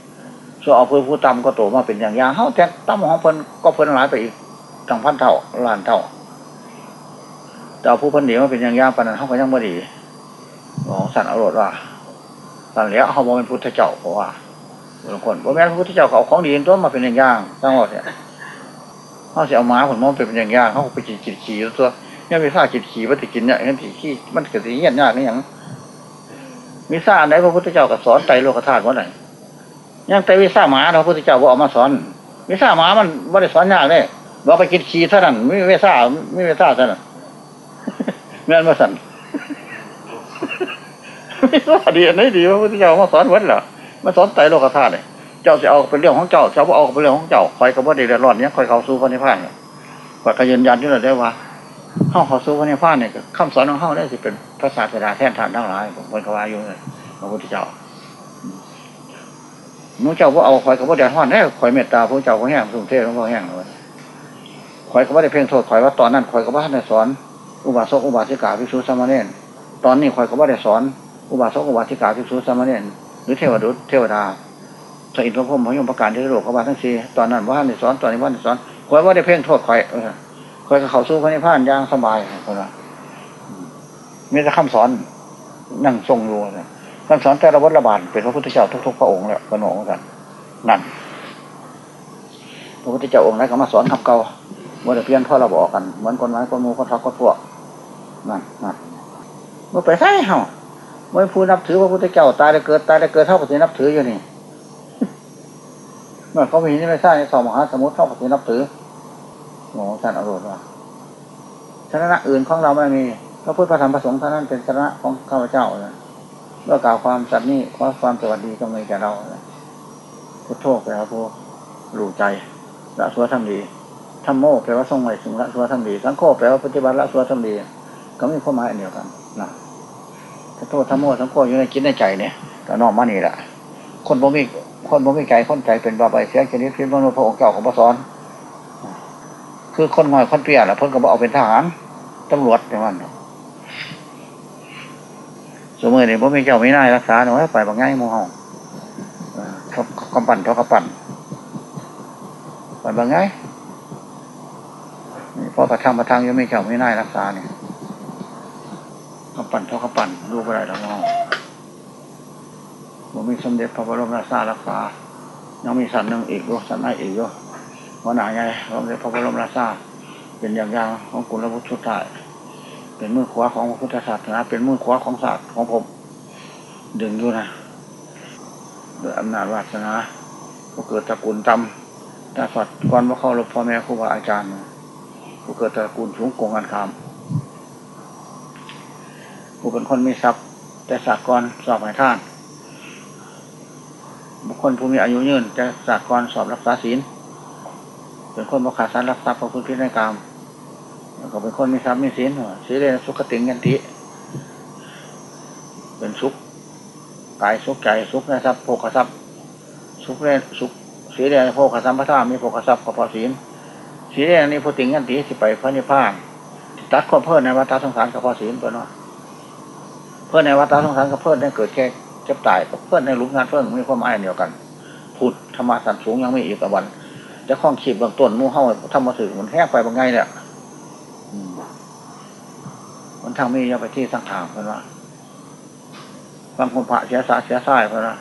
ส่วนเอาเพิ่นผู้ต่ำก็โตมาเป็นอย่างย่างเข้าแต่ต่ำของเพิ่นก็เพิ่นหลายไปอีกตั้งพันเท่าล้านเท่า แต่เอาผู้พิ่นดีมาเป็นอย่างย่างปานนั้นเขาก็ยังพอดีของสันอรรถว่าสันแล้วเขาบอกเป็นพุทธเจ้าเพราะว่าบางคนว่าแม่นพระพุทธเจ้าเขาของดีตัวมาเป็นอย่างย่างตั้งหมดเนี่ยเขาจะเอาม้าผลมองเป็นอย่างยากเขาไปกินกินขี่ตัวเนี่ยมีซ่ากินขี่มันจะกินเนี่ยเห็นขี่ขี่มันเกิดสิ่งยากยากนี่อย่างมีซ่าไหนพระพุทธเจ้าก็สอนไตรโลกธาตุว่าไหนยังไตวิซ่าหมาพระพุทธเจ้าบอกเอามาสอนวิซ่าหมามันไม่ได้สอนยากเลยบอกไปกินขี่เท่านั้นไม่วิซ่าไม่วิซ่าเท่านั้น แม่นมาสั่นไม่ซ่าดีอันไหนดีพระพุทธเจ้ามาสอนวัดเหรอมาสอนไตรโลกธาตุเลยเจ้าจะเอาเป็นเรื่องของเจ้าเจ้าเอาเป็นเรื่องของเจ้าคอยกับว่าเดือดร้อนเนี้ยคอยเขาสู้พระนิพพานเนี่ยคอยกยืนยันที่เราได้ว่าเข้าเขาสู้พระนิพพานเนี่ยคำสอนของเข้าได้สิเป็นภาษาสดาแท่นทานทั้งหลายผมคนกวาอยู่เลยพระพุทธเจ้านู้เจ้าว่าเอาคอยกับว่าเดือดร้อนได้คอยเมตตาพระเจ้าก็แห้งสุนเทพของพระแห้งเลยคอยกับว่าได้เพ่งโทษคอยว่าตอนนั้นคอยกับว่าท่านสอน อุบาสกอุบาสิกาภิกษุสามเณรตอนนี้คอยกับว่าได้สอน อุบาสกอุบาสิกาภิกษุสามเณรหรือเทวดุษเทวดาสอินทร์พรหมพยมประการที่โลกเขาบาทั้งสี่ตอนนั้นว่าในสอนตอนนี้ว่าในสอนคอยว่าได้เพ่งโทษคอยคอยกับเขาสู้พระนิพพานย่างสบายคนละมีแต่คำสอนนั่งทรงอยู่คำสอนแต่ละวัฏระบาดเป็นพระพุทธเจ้าทุกๆพระองค์แล้วกระหนองกันนั่นพระพุทธเจ้าองค์ไหนก็มาสอนคำเก่า เมื่อเปลี่ยนพ่อเราบอกกัน เหมือนคนไม้คนมูคนทักคนพวกนั่นนั่นเมื่อไปใช่เหรอเมื่อผู้นับถือพระพุทธเจ้าตายแล้เกิดตายแล้เกิดเท่ากับที่นับถืออยู่นี่เมื่อเขามีนี่ไม่ใช่สองมหาสมุทรเท่ากับที่นับถือโอ้ท่านอรุณว่าชนะอื่นของเราไม่มีพระพุทธธรรมประสงค์ท่านั้นเป็นชนะของข้าพเจ้าเลยเมื่อกล่าวความสัตย์นี้ขอความสวัสดีก็มีแก่เราพุทโธแปลว่าผู้รู้ใจละสัวทำดี ธรรมโมแปลว่าทรงไว้ถึงละสัวทำดีสังโฆแปลว่าปฏิบัติละสัวทำดีก็มีความหมายอันเดียวกันนะพุทโธธรรมโมสังโฆอยู่ในจิตในใจเนี่ยก็นอกมานี่แหละคนบ่มีคนบ่มีใจคนใจเป็นบาใบเสียชนิดพิมพ์มนุษย์พระองค์เจ้าของพระสอนคือคนงอยคนเปียแหละเพิ่นก็บอกเอาเป็นทหารตำรวจอย่างนั้นสมมติเนี่ยบ่มีเจ้าไม่น่ารักษาหน่อยไปบางง่ายมองเขากำปั่นเขากำปั่นไปบางง่าย เพราะประทังประทังยังไม่เจ้าไม่น่ายรักษาเนี่ยกำปั่นเขากำปั่นลูกอะไรแล้วมองบ่มีสมเด็จพระบรมราชาลักษายังมีสันหนึ่งอีกอยู่สันไหนอีกอยู่หัวหนาใหญ่สมเด็จพระบรมราชาเป็นอย่างย่างของกุลวุฒิชุดไทยเป็นมือขวาของพระพุทธศาสนาเป็นมือขวาของศาสตร์ของผม ดึงอยู่นะด้วยอำนาจวาสนาผู้เกิดตระกูลตำแต่ฝัดก่อนว่าเข้ารบพ่อแม่ครูบาอาจารย์ ผู้เกิดตระกูลสูงกงกันคำผู้เป็นคนมีทรัพย์ แต่สากรสอบหมายท่าน บุคคลผู้มีอายุยืนแต่สากรสอบรักษาศีลเป็นคนบกขาดสารรักทรัพย์พระพุทธพินัยกรรมแล้วก็เป็นคนมีทรัพย์มีศีลศีลเรนสุขติงยันติเป็นสุขกายสุขใจสุขในทรัพย์โภคทรัพย์สุขเรนสุขศีลเรนโภคทรัพย์พระธามีโภคทรัพย์ก็พอศีล ศีลเรนนี้พุติงยันติสิไปพระนิพพานตัดความเพิ่มในวัฏสงสารกับพอศีลตัวเนาะเพื่อนในวัฏสงสารกับเพื่อนในเกิดแค่เจ็บตายกับเพื่อนในหลุมงานเพื่อนมีความหมายเดียวกันพุทธธรรมะสันสูงยังไม่อีกวันจะคล้องขีดบางต้นมู่เฮ้าทำมาถึงมันแห้งไปบางไงเนี่ยมันทางมีจะไปที่สังขารเพื่อนว่าบางคนพระเสียสาเสียสายเพื่อนว่า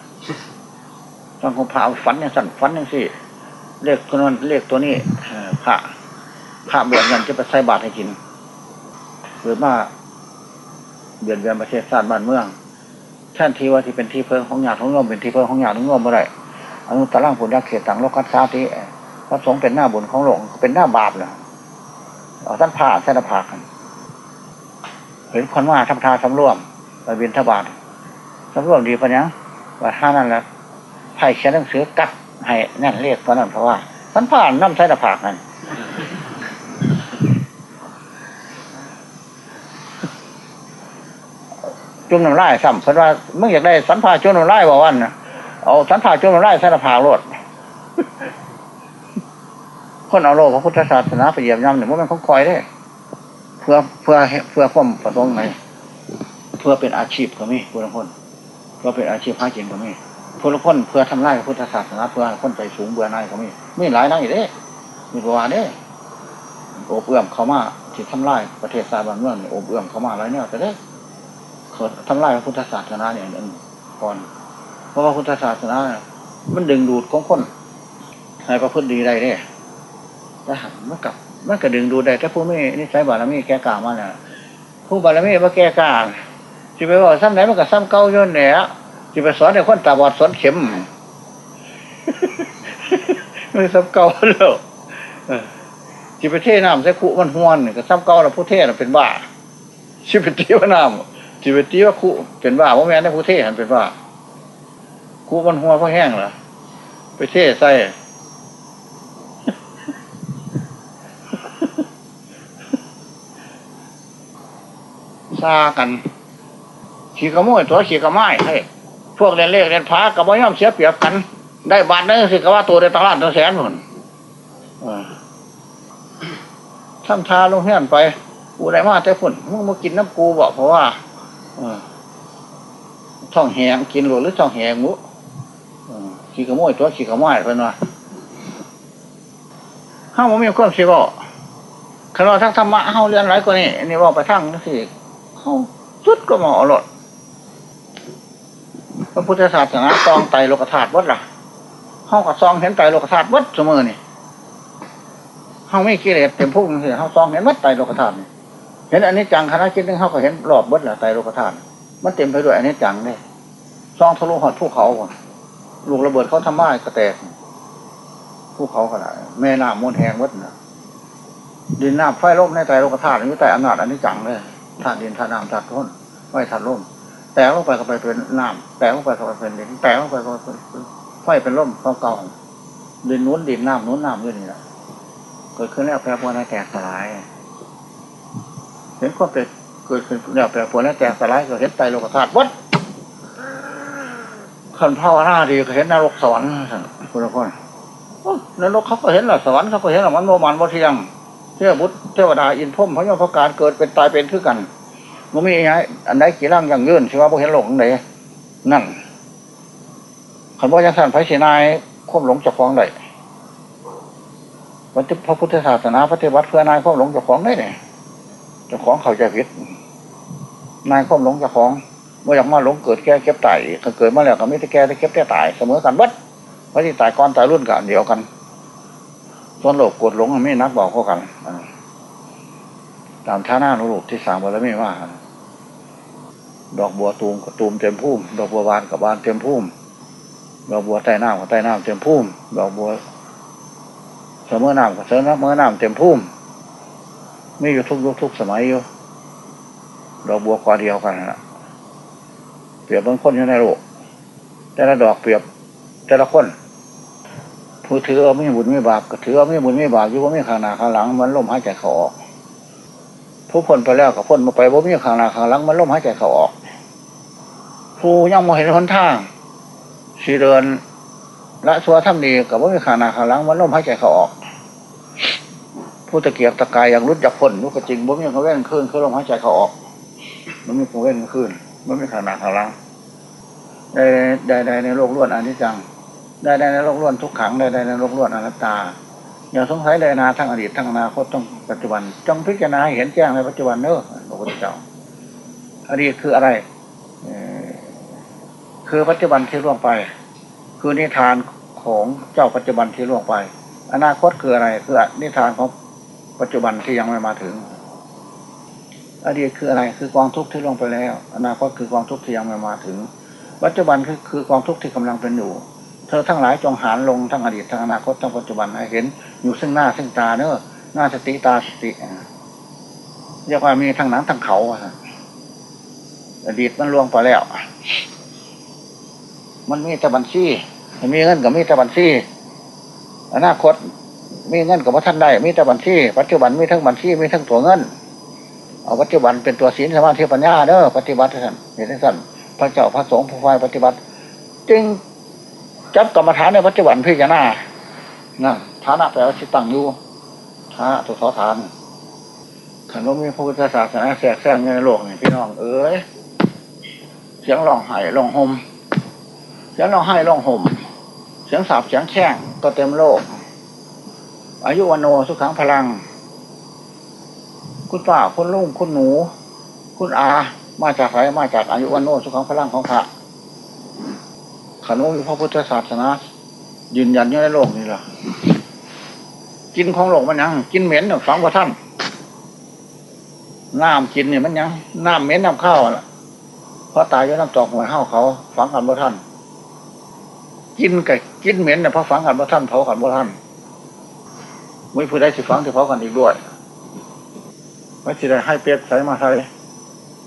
บางคนพระเอาฝันอย่างสั่นฝันอย่างสิเลขตัวนั้นเลขตัวนี้ พระพระเบียดเงินจะไปใส่บาตรให้กินหรือว่าเบียดเบียนประเทศชาติบ้านเมืองแท่นที่ว่าที่เป็นที่เพิ่งของหยาดของโยมเป็นที่เพิ่งของหยาดของโยมเมื่อไรอนุตร่างผลยักเขตต่างโลกัสซาติพระสงฆ์เป็นหน้าบุญของหลงเป็นหน้าบาปเลยเอาท่านผ่าท่านผ่ากันเห็นคนว่าทำทาสำรวมไปบินทบาทสำรวมดีปะเนี้ยว่าท่านั่นแหละไพ่เขียนหนังสือกัดให้นั่นเรียกเพราะนั่นเพราะว่าท่านผ่านน้ำใส่หน้าผากนั่น จุ่มน้ำลายซ้ำเพราะว่ามึงอยากได้สันผ่าจุ่มน้ำลายบอกวันนะเอาสันผ่าจุ่มน้ำลายใส่หน้าผาโลดคนเอาโลกพระพุทธศาสนาไปเหยียบย่ำหนึ่งว่ามันของคอยได้ เพื่อเพื่อเพื่อความประสงค์ไหนเพื่อเป็นอาชีพก็มีผู้ละคนเพื่อเป็นอาชีพหากินก็มีผู้ละคนเพื่อทำลายพระพุทธศาสนาเพื่อคนใจสูงเบื่อหน่ายก็มีมีหลายนั่งอีกเด้มีประวัติเด้โอบเอื้อมเขามาที่ทำลายประเทศชาติบ้านเมืองโอบเอื้อมเขามาหลายแนวแต่เด้ เขาทำลายพระพุทธศาสนาเนี่ยอันก่อนเพราะว่าพุทธศาสนาเนี่ยมันดึงดูดของคนให้ประพฤติดีได้เนี่ยแต่หันมันกลับมันก็ดึงดูดได้แต่ผู้ไม่นิสัยบารมีแก่กล้ามาเนี่ยผู้บารมีว่าแก่กล้าจะไปว่าซ้ำไหนมันก็ซ้ำเก้าย่นแหน่จะไปสอนในคนตาบอดสอนเข็มมันซ้ำเก้าแล้วเออจะไปเทน้ำใส่คุมันห้วนก็ซ้ำเก้าแล้วผู้เทน่ะเป็นบ้าชิไปตีว่าน้ำ จิตวิตีว่าคุเป็นบ้าเพราแม่ในผู้เทหันเป็นบ้าคุมันหัวเพราะแห้งเหรอไปเทใส่ซากัน ขี่กระโมยตัวขี่กระไม้ให้พวกเรียนเลขเรียนพากับย่อมเสียเปรียบกัน ได้บาทนึงสิก็ว่าตัวได้ตลาดตัวแสนหนุนทำทาลงเฮียนไปกูได้มาแต่ผลมึงมากินน้ำกูบอกเพราะว่า เออท้องแหงกินหรือหรือท้องแหงมุขี้ขโมยตัวขี้ขโมยเพิ่นว่าห้ามันมีความสิบ่ขณะทั้งธรรมะเฮาเรียนหลายกว่านี้นนี้ว่าไปทั้งนั่นสิเฮาสุดก็หมาะหลดพระพุทธศาสนาซองไตรโลกธาตุวัดล่ะเฮากับซองเห็นไตรโลกธาตุวัดเสมอนี่เฮาไม่กิเลสเต็มพุ่งสิเฮาซองเห็นวัดไตรโลกธาตุนี่ เห็นอันนี้จังคณะคิดนึงเขาก็เห็นรอบเบิดแหละไตรโลกธาตุมันเต็มไปด้วยอันนี้จังเลยซองทะลุหอดภูเขาลูกระเบิดเขาทำบ้ากระแตกภูเขาขนาดแม่น้ำมนแหงวัดนะดินน้ำไฟลมในไตโลกธาตุนี่แต่อำนาจอันนี้จังเลยธาตุดินธาตุน้ำธาตุต้นไฟธาตุลมแตกลงไปก็ไปเป็นน้ำแตกลงไปก็ไปเป็นดินแตกลงไปก็เป็นไฟเป็นลมเก่าๆดินนู้นดินน้ำนู้นน้ำด้วยนี่แหละเกิดขึ้นแล้วแปรปรวนแตกสลาย ห็นความเป็นเกิดขึ้นแล้วแปรปรวนแล้วแตกสลายก็เห็นไตโลกธาตุวัดขันภาวนาดีก็เห็นนรกสวรรค์คุณละคนโอ้นรกเขาก็เห็นแหละสวรรค์เขาก็เห็นแหละมันโมมันบ่เทียงเทพบุตรเทวดาอินพุ่มพระยมพระการเกิดเป็นตายเป็นคือกันมันมีไงอันใดกี่ร่างอย่างยื่นใช่ว่าพวกเห็นหลงไหนนั่นขันว่ายังสั่นไพศีนายควบหลงเจะฟ้องได้วันที่พระพุทธศาสนาพระเทววัดเพื่อนายควบหลงเจะฟ้องได้เนี่ย จ้าของเขาใจผิดนายควบหลงเจ้าของว่าอยากมาหลงเกิดแก่เก็บตายถ้าเกิดมาแล้วก็ไม่ได้แก่ได้เก็บได้ตายเสมอกันบัดเพราที่ตายก่อนตายรุ่นกันเดียวกันส่วนโลกกดหลงมันไม่นักบอกเข้ากันตามท่าหน้าโลกที่สามบารมีว่าดอกบัวตูมกับตูมเต็มพุ่มดอกบัวบานกับบานเต็มพุ่มดอกบัวใต้น้ำกับใต้น้ำเต็มพุ่มดอกบัวเสมอน้ำกับเสมอน้ำเต็มพุ่ม ไม่อยู่ทุกยุคทุกสมัยอยู่ดอกบัวกอเดียวกันนะเปรียบบางคนอยู่ในโลกแต่ละดอกเปรียบแต่ละคนผู้ถือเอาไม่บุญไม่บาปก็ถือเอาไม่บุญไม่บาปอยู่ว่าไม่ข้างหน้าข้างหลัง มันล่มหายใจเขาออกผู้พ้นไปแล้วกับพ้นมาไปว่ามีข้างหน้าข้างหลัง มันล่มหายใจเขาออกผู้ยังมองเห็นหนทางสีเดินละสัวทำดีกับว่าไมีข้างหน้าข้างหลัง มันล่มหายใจเขาออก ผู้ตะเกียกตะกายอย่างรุดจากพ้นนุกจริงบ่มีเขาเว้นขึ้นเขาลมหายใจเขาออก มันมีเขาเว้นขึ้นมันมีข้างหน้าข้างหลังได้ได้ได้ในโลกล้วนอนิจจัง ได้ได้ในโลกล้วนทุกขังได้ได้ในโลกล้วนอนัตตาอย่าสงสัยเลยนาทั้งอดีตทั้งอนาคตต้องปัจจุบันจงพิจารณาเห็นแจ้งในปัจจุบันเนอะพระพุทธเจ้าอดีตคืออะไรคือปัจจุบันที่ล่วงไป คือนิทานของเจ้าปัจจุบันที่ล่วงไป อนาคตคืออะไร คือนิทานของ ปัจจุบันที่ยังไม่มาถึง อดีตคืออะไรคือกองทุกข์ที่ลงไปแล้ว อนาคตคือกองทุกข์ที่ยังไม่มาถึง ปัจจุบันคือคือกองทุกข์ที่กำลังเป็นอยู่ เธอทั้งหลายจงหารลงทั้งอดีตทั้งอนาคตทั้งปัจจุบันให้เห็น อยู่ซึ่งหน้าซึ่งตาเนอะหน้าสติตาสติเรียกว่ามีทั้งหนังทั้งเขาอดีตมันลวงไปแล้ว มันมีแต่บัญชีมีเงินกับมีแต่บัญชีอนาคต มีเงินกับว่าท่านได้ มีแต่บัญชีปัจจุบันมีทั้งบัญชีมีทั้งตัวเงิน เอาปัจจุบันเป็นตัวศีลสมาธิปัญญาเด้อปฏิบัติท่านเห็นท่านพระเจ้าพระสงฆ์ผู้ฝ่ายปฏิบัติ จึงจับกรรมฐานในปัจจุบันพิจารณานะฐานะแปลว่าที่ตั้งอยู่ฐานะตัวขอทานขันว่ามีพระพุทธศาสนาแทรกแซงในโลกนี่พี่น้องเอ้ยเสียงร้องไห้ร้องห่มเสียงร้องไห้ร้องห่มเสียงสาบเสียงแช่งก็เต็มโลก อายุวันโนสุขังพลัง คุณป้าคุณลุงคุณหนู คุณอา มาจากไหนมาจากอายุวันโนสุขังพลังของพระขนมพระพุทธศาสนายืนยันอยู่ในโลกนี่ล่ะกินของโลกมันยังกินเหม็นน่ะฟังว่าท่านน้ำกินเนี่ยมันยังน้ำเหม็นน้ำข้าวล่ะเพราะตายอยู่น้ำตอกหัวเห้าเขา ฝังกันว่าท่าน กินกับกินเหม็นเนี่ยเพราะฝังกันว่าท่านเผากันว่าท่าน ไม่ผู้ใดสิฝังที่เผากันอีกด้วยไม่สิได้ให้เปียกใส่มาใส่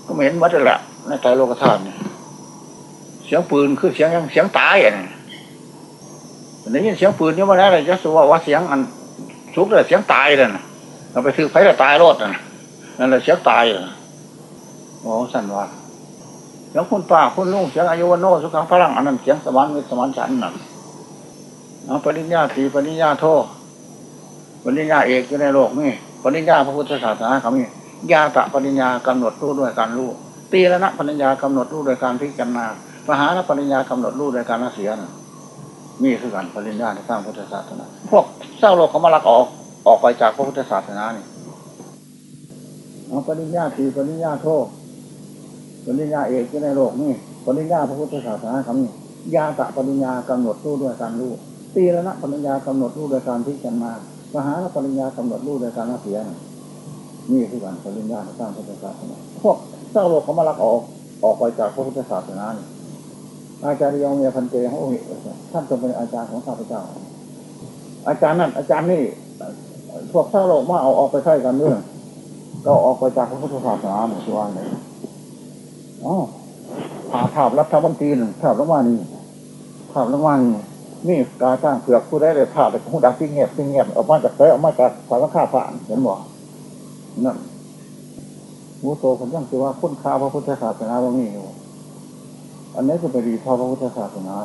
ก็เหม็นวัดแหละในใจโลกธาตุเนี่ยเสียงปืนคือเสียงยังเสียงตายอะนี่ได้ยินเสียงปืนนี่มาแล้วเลยจะสัวว่าเสียงอันสุกเลยเสียงตายเลยนะเราไปถือไฟแล้วตายรถนะนั่นแหละเสียงตายเลยโอ้สันว่าเสียงคุณป้าคุณลุงเสียงอายุวันโนสุขังพลังอันนั้นเสียงสมานมิตรสมานฉันน่ะเอาปริญญาตรีปริญญาโท ริญญาเอกอยู่ในโลกนี่ปริญญาพระพุทธศาสนาเขามีญาตะปริญญากำหนดรู้ด้วยการรู้ตีละนะปริญญากำหนดรู้โดยการพิจารณามหาลปริญญากำหนดรู้โดยการเสียนะมีคือกันปริญญาในสร้างพุทธศาสนา พวกเศร้าโลกเขามาลักออกออกไปจากพระพุทธศาสนานี่เอาปริญญาตีปริญญาโทปริญญาเอกที่ในโลกนี่ปริญญาพระพุทธศาสนาคำนี้ญาตะปริญญากำหนดรู้ด้วยการรู้ตีละนะปริญญากำหนดรู้โดยการพิจารณา มหาปริญญากำหนดรู้โดยการเสียนะนี่คือการปริญญาสร้างพุทธศาสนาพวกเศร้าโลกเขามาลักออกออกไปจากพระพุทธศาสนาอาจารย์ยองเมียพันเตเขาท่านจงเป็นอาจารย์ของข้าพเจ้า อาจารย์นั่นอาจารย์นี่พวกเศร้าโลกมาเอาออกไปใช้กันเรื่องก็ออกไปจากพระพุทธศาสนาหนึ่งที่ว่าเลยอ๋อถาถาบรัฐมนตรีหนึ่งถาบรางวัลนี่ถาบรางวัลนี่ นี่กาจ้างเผือกผู้ได้เลยถาบแต่ผู้ดักที่เงียบที่เงียบออกมาจากเตะออกมาจากสารคาผ่านเห็นบ่นั่นมูโตผมยังคือว่าคุณค่าพระพุทธศาสนาตรงนี้อยู่อันนี้คือไปดีพอพระพุทธศาสนา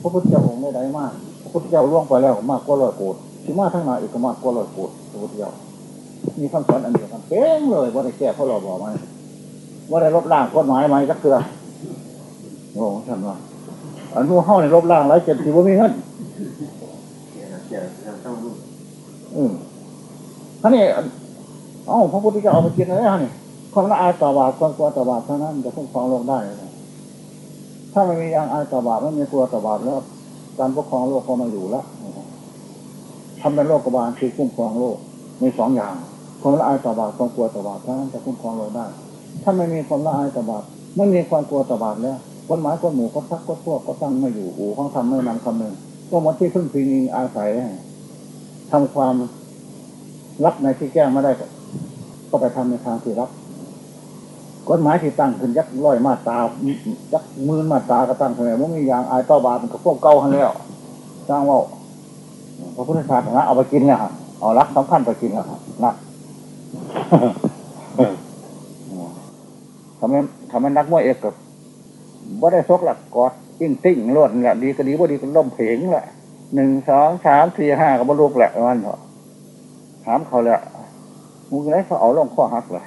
พระพุทธเจ้าองค์ไม่ได้มากพระพุทธเจ้าล่วงไปแล้วมากกว่าร้อยโกดที่มาทั้งนาอีกมากกว่าร้อยโกดพระพุทธเจ้ามีคำสอนอันเดียวกันเป้งเลยว่าได้แก้เพราะเราบอกไหมว่าได้ลบล้างกฎหมายไหมจักเถื่อโอ้ท่านว่า อันนู้นห้องในลบล้างไรเจ็ดสิบว่ามีเงินอืมท่านนี่เอ้าพระพุทธเจ้าเอาไปกินอะไรฮะนี่ความละอายต่อบาปความกลัวต่อบาปเท่านั้นจะคุ้มครองโลกได้ ถ้าไม่มียางอายต่อบาปไม่มีกลัวต่อบาปแล้ว การปกครองโลกก็ม่อยู่แล้วทำเป็นโลกบาลคือคุ้มครองโลกมีสองอย่างความละอายต่อบาปความกลัวต่อบาปเท่านั้นจะคุ้มครองเราได้ ถ้าไม่มีความละอายต่อบาปไม่มีความกลัวต่อบาปแล้ว กฎหมายกฎหมู่ก็พักก็พวกก็ตั้งไม่อยู่อู่ของทำไม่นำคำนึงก็หมดที่พึ่งพิงอาศัยทำความรับในที่แก้ไม่ได้ ก็ไปทำในทางที่รับกฎหมายที่ตั้งขึ้นยักร้อยมาตรายักมือมาตราก็ตั้งขึ้นแล้วมันมีอย่างอายต่อบาปมันก็พวกเก่าหันแล้วสร้างว่าพระพุทธศาสนาเอาไปกินแล้วครับเอารักสำคัญไปกินแล้วครับนักทำไมทำไมนักมวยเอกกับ ว่ได้ซกหลักกอดติ้งติ้งรวดเนี่ยดีก็ดีว่าดีก็ล่มเพงแหละหนึ่งสองสามสี่ห้าก็บรรลุแหละมันเถอะถามเขาแล้วมึงไรเขาเอาลงข้อหักเลย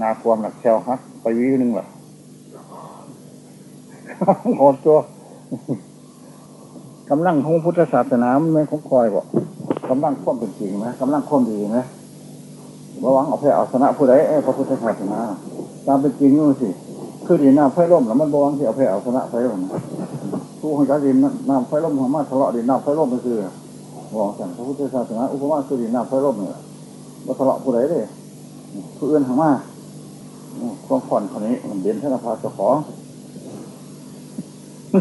นาความหลักเชลหักไปวิวหนึ่งเหรอโหดตัวกำลังของพุทธศาสนาไม่ของคอยบอกกำลังควบเป็นจริงไหมกำลังควบดีไหมระวังเอาแพ้เอาชนะผู้ใดเอ้พระพุทธศาสนาตามเป็นจริงนู่นสิ คือดีน้ำไฟล่มแล้วมันระวังที่เอาแพ้เอาชนะไฟล่มผู้ของจักดินน้ำไฟล่มของมาทะเลาะดินน้ำไฟล่มก็คือบอกสั่งพระพุทธศาสนาอุปมาคือดินน้ำไฟล่มเนี่ยมาทะเลาะผู้ใดเลยผู้อื่นทางมาความผ่อนคนนี้มันเด่นธนภาเจ้าของ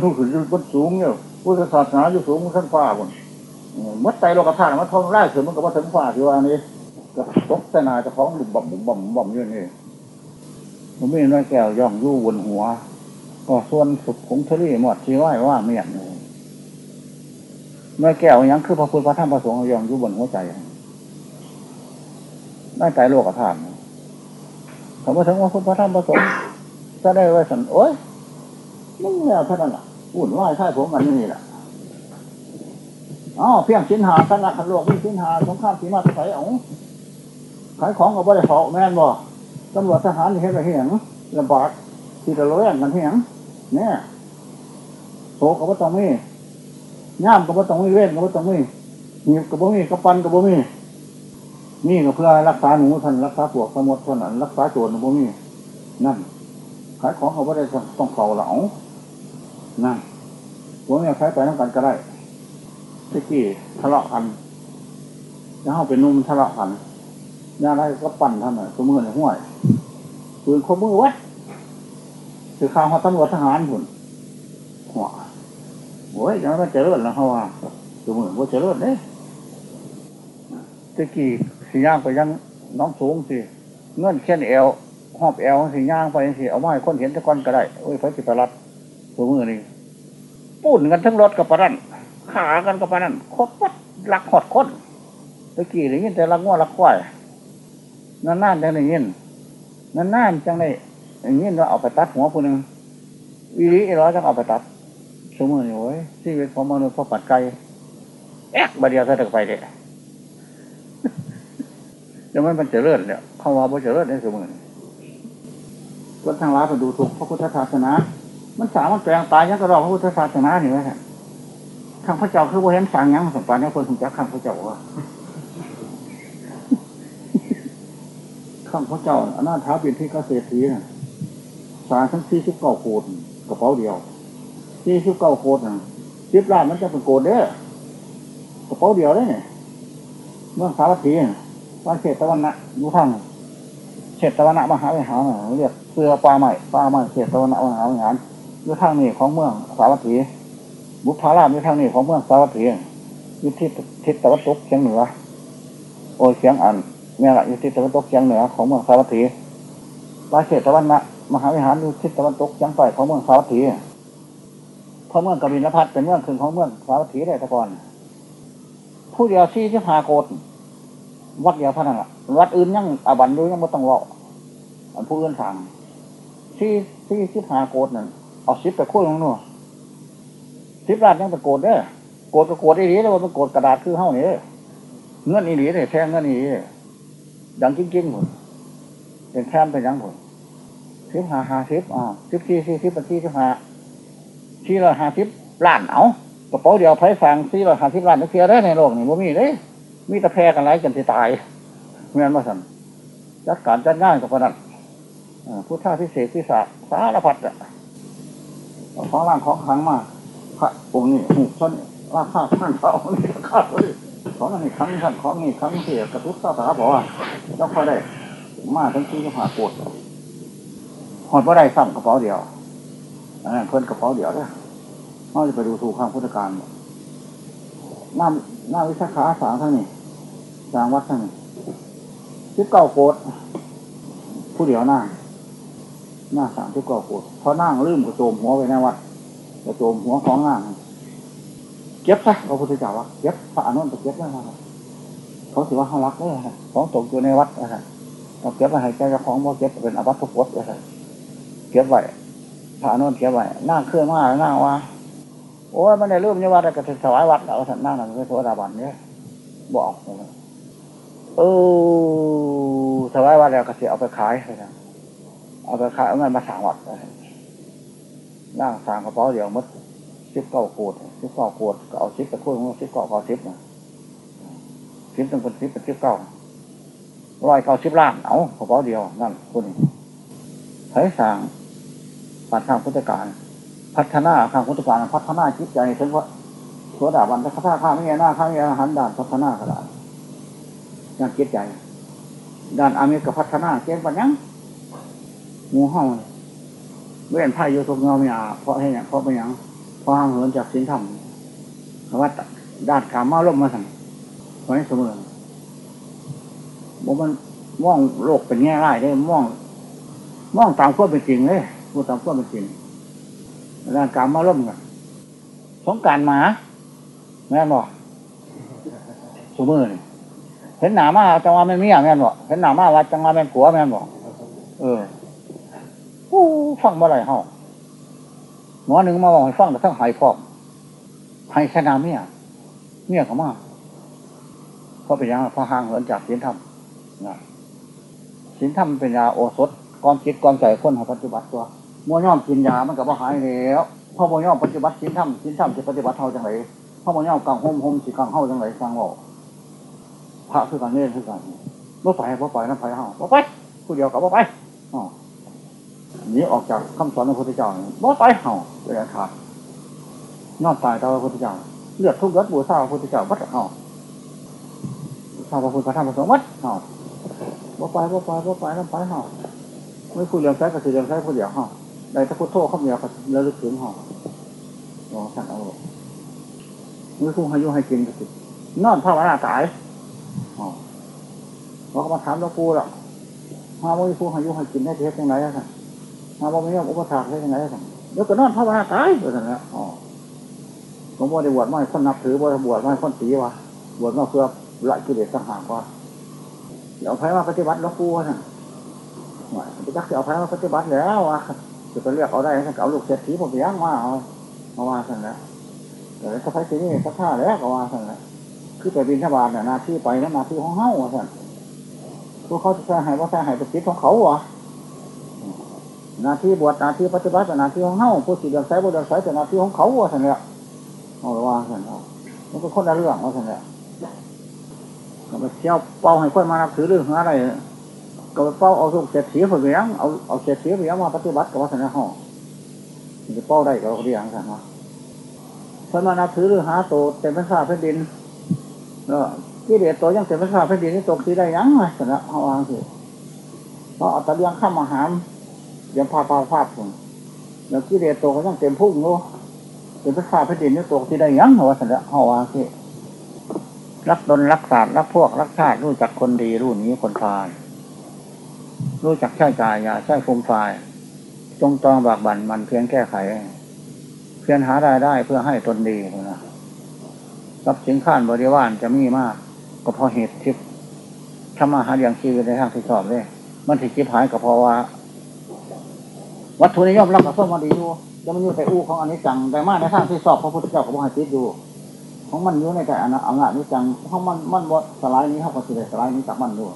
ลูกขึ้นอยู่บนสูงเนี่ยพุทธศาสนาอยู่สูงขั้นฟ้าบนมัดใจโลกธาตุมันทองไล่ขึ้นมันก็มาถึงฟ้าที่ว่านี้ก็ตกแต่นาจะของบุบบ่มบุบบ่มบ่มอยู่นี่ ผมไม่น้อยแก้วย่องยู่บนหัว ก็ส่วนสุขของทะเลหมดที่ว่าว่าเมียนน้อยแก้วยังคือพระพุทธพระธรรมพระสงฆ์ย่องยู่บนหัวใจได้ใจโลกธาตุคำว่าถึงว่าพุทธพระธรรมพระสงฆ์จะได้ไว้สันโอ้ยมึงแล้วเท่านั้นล่ะอุ่นไหวใช่ผมมันนี่แหละอ๋อเพียงสินหาสนนักขันโลกมีสินหาสงครามสีมาใส่เอาขายของกับบ่ได้เขาแม่นบ่ ตำรวจทหารเห็นอะไรเห็นลำบากที่จะร้อยกันเห็นเนี่ยโศกกับว่าต้องมีย่ามกับว่าต้องมีเว้นกับว่าต้องมีหนีบกับว่ามีกับปันกับว่ามีนี่ก็เพื่อรักษาหนูท่านรักษาปวกสมดท่านรักษาโจรกับว่ามีนั่นขายของเขาว่ได้ต้องเก่าเหลานั่นผมเนี่ยใช้ไปน้ำกันก็ได้ที่กี้ทะเลาะกันแล้วเป็นนุ่มทะเลาะกัน ย่าไรก็ปั่นท่านน่ะตัวมือในห้วยปืนคมมือไว้คือข้าวเขาตำรวจทหารผุนหัวโอ้ยยังไม่เจริญแล้วเขาว่าตัวมือว่าเจริญเด้ที่กี้สีย่างไปยังน้องสูงสิเงื่อนแค่นเอวหอบแอลสีย่างไปสิเอาไม้คนเห็นตะกอนก็ได้โอ้ยไฟจิตรรัดตัวมือนี่ปุ่นกันทั้งรถกับปะนันขากันกับปะนันโคตรวัดลักหอดคนตะกี้ได้ยินแต่ลักง้อลักควาย นั่นนั่นจังได้ยินนั่นนั่นจังได้ย่างนี้เราเอาไปตัดหัวคนหนึ่งวิริร้อยจังเอาไปตัดสมมติโอ้ยชีวิตของมนุษย์พอปัดไกลแอกบาเดียวถ้าตกไปเด็ยังไม่เป็นเจริญเนี่ยเขาว่าบ่เจริญในสมมติวันทางร้ายไปดูถูกพระพุทธศาสนา มันสามารถแปลงตายยังกระรอกพระพุทธศาสนาเห็นไหมครับข้างพระเจ้าคือว่าเห็นสั่งยังสมปันยังคนถึงจะข้างพระเจ้าว่า ข้างพระเจ้าอนาถาเป็นที่เกษตรีนะสารทั้งสี่สิบเก้าโคดกระเป๋าเดียวสี่สิบเก้าโคดนะสิบล้านมันจะเป็นโกดเด้อกระเป๋าเดียวได้เนี่ยเมื่อสารถีวันเศษตะวันนะรู้ทั้งเศษตะวันนะมหาวิหารเรียกเสื้อปลาใหม่ปลาใหม่เศษตะวันนะมหาวิหารรู้ทั้งนี่ของเมืองสาวัตถีบุพารามรู้ทั้งนี่ของเมืองสาวัตถียุทธิทิศตะวันตกเฉียงเหนือโอ้ยเฉียงอัน เนี่ยแหละอยู่ทิศตะวันตกเฉียงเหนือของเมืองสาวัตถีปลาเศษตะวันนะมหาวิหารอยู่ทิศตะวันตกเฉียงใต้ของเมืองสาวัตถีเพราะเมืองกบินพัทเป็นเมืองขึ้นของเมืองสาวัตถีได้ตะกอนผู้เดียวที่ที่พาโกดวัดเดียวเท่านั้นแหละวัดอื่นยังอบันด้วยยังไม่ต้องรออันผู้อื่นสั่งที่ที่ที่พาโกดนั่นเอาซิปไปคู่ลงนู่นซิปราดยังเป็นโกดเด้อโกดก็โกดอีหลีแต่ว่าเป็นโกดกระดาษคือเฮ้านี่เงื่อนอีหลีเลยแทงเงื่อนอีหลี ดังจริงๆผมดเป็นแคมเป็นยังผมซิปหาหาซิปอ่าซิปที่ที่ซิปเป็นที่ที่หาที่เราหาซิปล้านเอากระเป๋าเดียวไผ่ฟังที่เราหาซิปล้านนักเทียได้ในโลกนี่บ่มีเลยมีต่แพ้กันไรกันที่ตายเมื่อนว่าสันจัดการจัดง่ายกับพนันพุทธาพิเศษพิสาสารพัดอะเอาของร่างของครั้งมาพระองค์นี้หูชนราคาท่านพระองค์นี้ราคาเลย ของอันนี้ครั้งท่านของนี่ครั้งเสียกระทุกข้าสาบอกว่าเจ้าค่อได้มาทั้งที่ก็หาปวดหอดว่าได้ซ้ำกระเป๋าเดียวอันนั้นเพิ่นกระเป๋าเดียวเนี่ยเขาจะไปดูถูกข้างพุทธการหน้าหน้าวิสาขาสามทั้งนี้สางวัดทั้งนี้ชิบเก้าโกดผู้เดียวหน้าหน้าสามชิบเก้าโกดเพราะนั่งลืมกระโจมหัวไปในวัดกระโจมหัวของนั่ง เก็บซะพระพุทธเจ้าว่าเก็บพระอนุนไปเก็บได้ไหมเขาถือว่าเขารักเลยของตกอยู่ในวัดนะครับเราเก็บไว้ให้เจ้าของว่าเก็บเป็นอวัตถุพจน์เลยเก็บไว้พระอนุนเก็บไว้นั่งเคลื่อนมานั่งว่าโอ้ยมันได้เริ่มยี่วัดก็จะถวายวัดแล้วท่านนั่งนั่นไม่โสดาบันเนี่ยบอกเออถวายวัดแล้วก็จะเอาไปขายเลยเอาไปขายเอาเงินมาสั่งวัดนั่งสั่งกระเป๋าเดียวมัด ชิบเก้าโกดชิบเก้าโกดก็เอาชิบไปคู่ของชิบเก้าก็ชิบนะชิบต้องเป็นชิบเป็นชิบเก้าร้อยเก้าชิบล้านเอากระเป๋าเดียวนั่นคุณเฮ้ยสั่งปัดทางพุทธการ พัฒนาข้างพุทธการพัฒนาจิตใจถึงว่าโสดาบันพัฒนาข้าไม่หน้าข้าไม่อาหารด่านพัฒนาขนาดด้านจิตใจ ด้านอามิกพัฒนาเก่งปัญญังงูห้องเว้นไพ่โยทุกเงาไม่อาเพราะให้เนี่ยเพราะเป็นยัง พราะห่างเหินจากศีลธรรมว่าด้านการมาล่มมาสั่งไว้เสมอบอกมันมองโลกเป็นแง่ร้ายได้มองมองตามข้อเป็นจริงเลยพูดตามข้อเป็นจริงร่างกายมาล่มกันสงการหมาแม่นบอกสมอนี่เห็นหนามาจังหวะไม่มีอย่างแม่นบอกเห็นหนามาวัดจังหวะแม่นผัวแม่นบอกเออผู้ฟังเมื่อไรเฮา หมอหนึ่งมาบอกให้ฟังแต่ทั้งหายพร้อมให้ชนะเมียเมียเขามาเพราะเป็นยังเพราะห่างเหินจากศีลธรรมนะศีลธรรมเป็นยาโอสถความคิดความใจคนของปฏิบัติตัวมัวย่อมกินยามันก็บ่หายแล้วพ่อมัวย่อมปฏิบัติสินธรรมสินธรรมจะปฏิบัติเท่าจังไรพ่อมัวย่อมกังห่มห่มสิกังเท่าจังไรสร้างว่าพระคือการเล่นคือการเมื่อไปเมื่อไปนั่นไปเฮาเมื่อไปผู้เดียวกับเมื่อไปอ๋อ นี้ออกจากคำสอนของพระพุทธเจ้าเมื่อไปเฮาเป็นอาขาดนอนตายต่อพระพุทธเจ้าเลือดทุกข์ยศบูชาพระพุทธเจ้าวัดเฮาชาวพระพุทธพระธรรมพระสงฆ์วัดเฮาเมื่ไปเมื่ไปเมื่ไปนั่นไปเฮาไม่คุยเรื่องใช้ก็คือเรื่องใช้ผู้เดียวเฮาในถ้าพุทโธเขาเมียก็ระลึกถึงห่อรอท่านเอามือคู่ให้ยุ่ให้กินก็สินอนภาวนาตายอ๋อเราก็มาถามหลวงปู่หรอกมาว่ามือคู่ให้ยุ่ให้กินได้เทศยังไงอะท่าน มาว่าไม่ยอมอุปถากได้ยังไงอะท่านเดี๋ยวก็นอนภาวนาตายเลยท่านแล้วอ๋อผมว่าได้บวชไม่คนนับถือว่าบวชไม่คนสีวะบวชมาเพื่อละกิเลสต่างหากว่าเดี๋ยวใครมาปฏิบัติหลวงปู่ท่านไปจักจะเอาใครมาปฏิบัติแล้วอะจะไปเลือกเอาได้ถ้าเอาลูกเศรษฐีผมยังมาเอามาว่าสั่นแล้วแต่ถ้าใครที่นี่สักท่าแล้วก็ว่าสั่นแล้วคือไปบินทบาทเนี่ยนาที่ไปนั่นนาที่ของเฮ้าสั่นพวกเขาจะใส่หายว่าใส่หายเป็นจิตของเขาวะ นาที่บวชนาที่ปฏิบัตินาที่ของเฮ้าผู้สีเดือดใสบุเดือดใสเป็นนาที่ของเขาวะสั่นแล้วเอาว่าสั่นแล้วมันก็คนละเรื่องว่าสั่นแล้วก็ไปเที่ยวเป้าให้คนมานับถือเรื่องอะไรก็เป้าเอาสุกเศรษฐีไปเลี้ยงเอาเอาเศรษฐีไปเลี้ยงมาปฏิบัติกับวัฒนธรรมจะเป้าได้ก็เรียงกันว่าเพิ่นมานับถือหรือหาโตเต็มเป็นข้าแผ่นดินแล้วที่เดียตัวยังเต็มเป็นข้าแผ่นดินนี่ตกที่ได้ยังไงสนะเอาวางสิเพราะอัตเลียงข้ามอาหาร ยังพาพาพาดผมแล้วที่เดียตัวก็ยังเต็มพุ่งโูเต็มเป็นข้าแผ่นดินนี่ตกที่ได้ยังเหรอสนะเอาวางสิรักตนรักศาสตร์รักพวกรักชาติรู้จักคนดีรู้นี้คนพาลรู้จักใช้จ่ายอย่าใช้ฟุ่มฟายจงตองบากบั่นมันเพียงแก้ไข เพียงหารายได้เพื่อให้ตนดีนะรัพย์สินข้านบริวารจะมีมาก ก็เพราะเหตุที่ทำมาหาเลี้ยงชีวิตในทางที่ชอบเลยมันถิจิบหายก็เพราะว่า วัตถุนิยมรับกับส้มมาดีอยู่จะมันอยู่แต่อู้ของอันนี้จังแต่มาในทางที่สอบพระพุทธเจ้ากับพระจิตอยู่ของมันอยู่ในแต่อนาจนี้จังเพราะมันมันบดสลายนี้เขาก็สิสลายนี้จากมันด้วย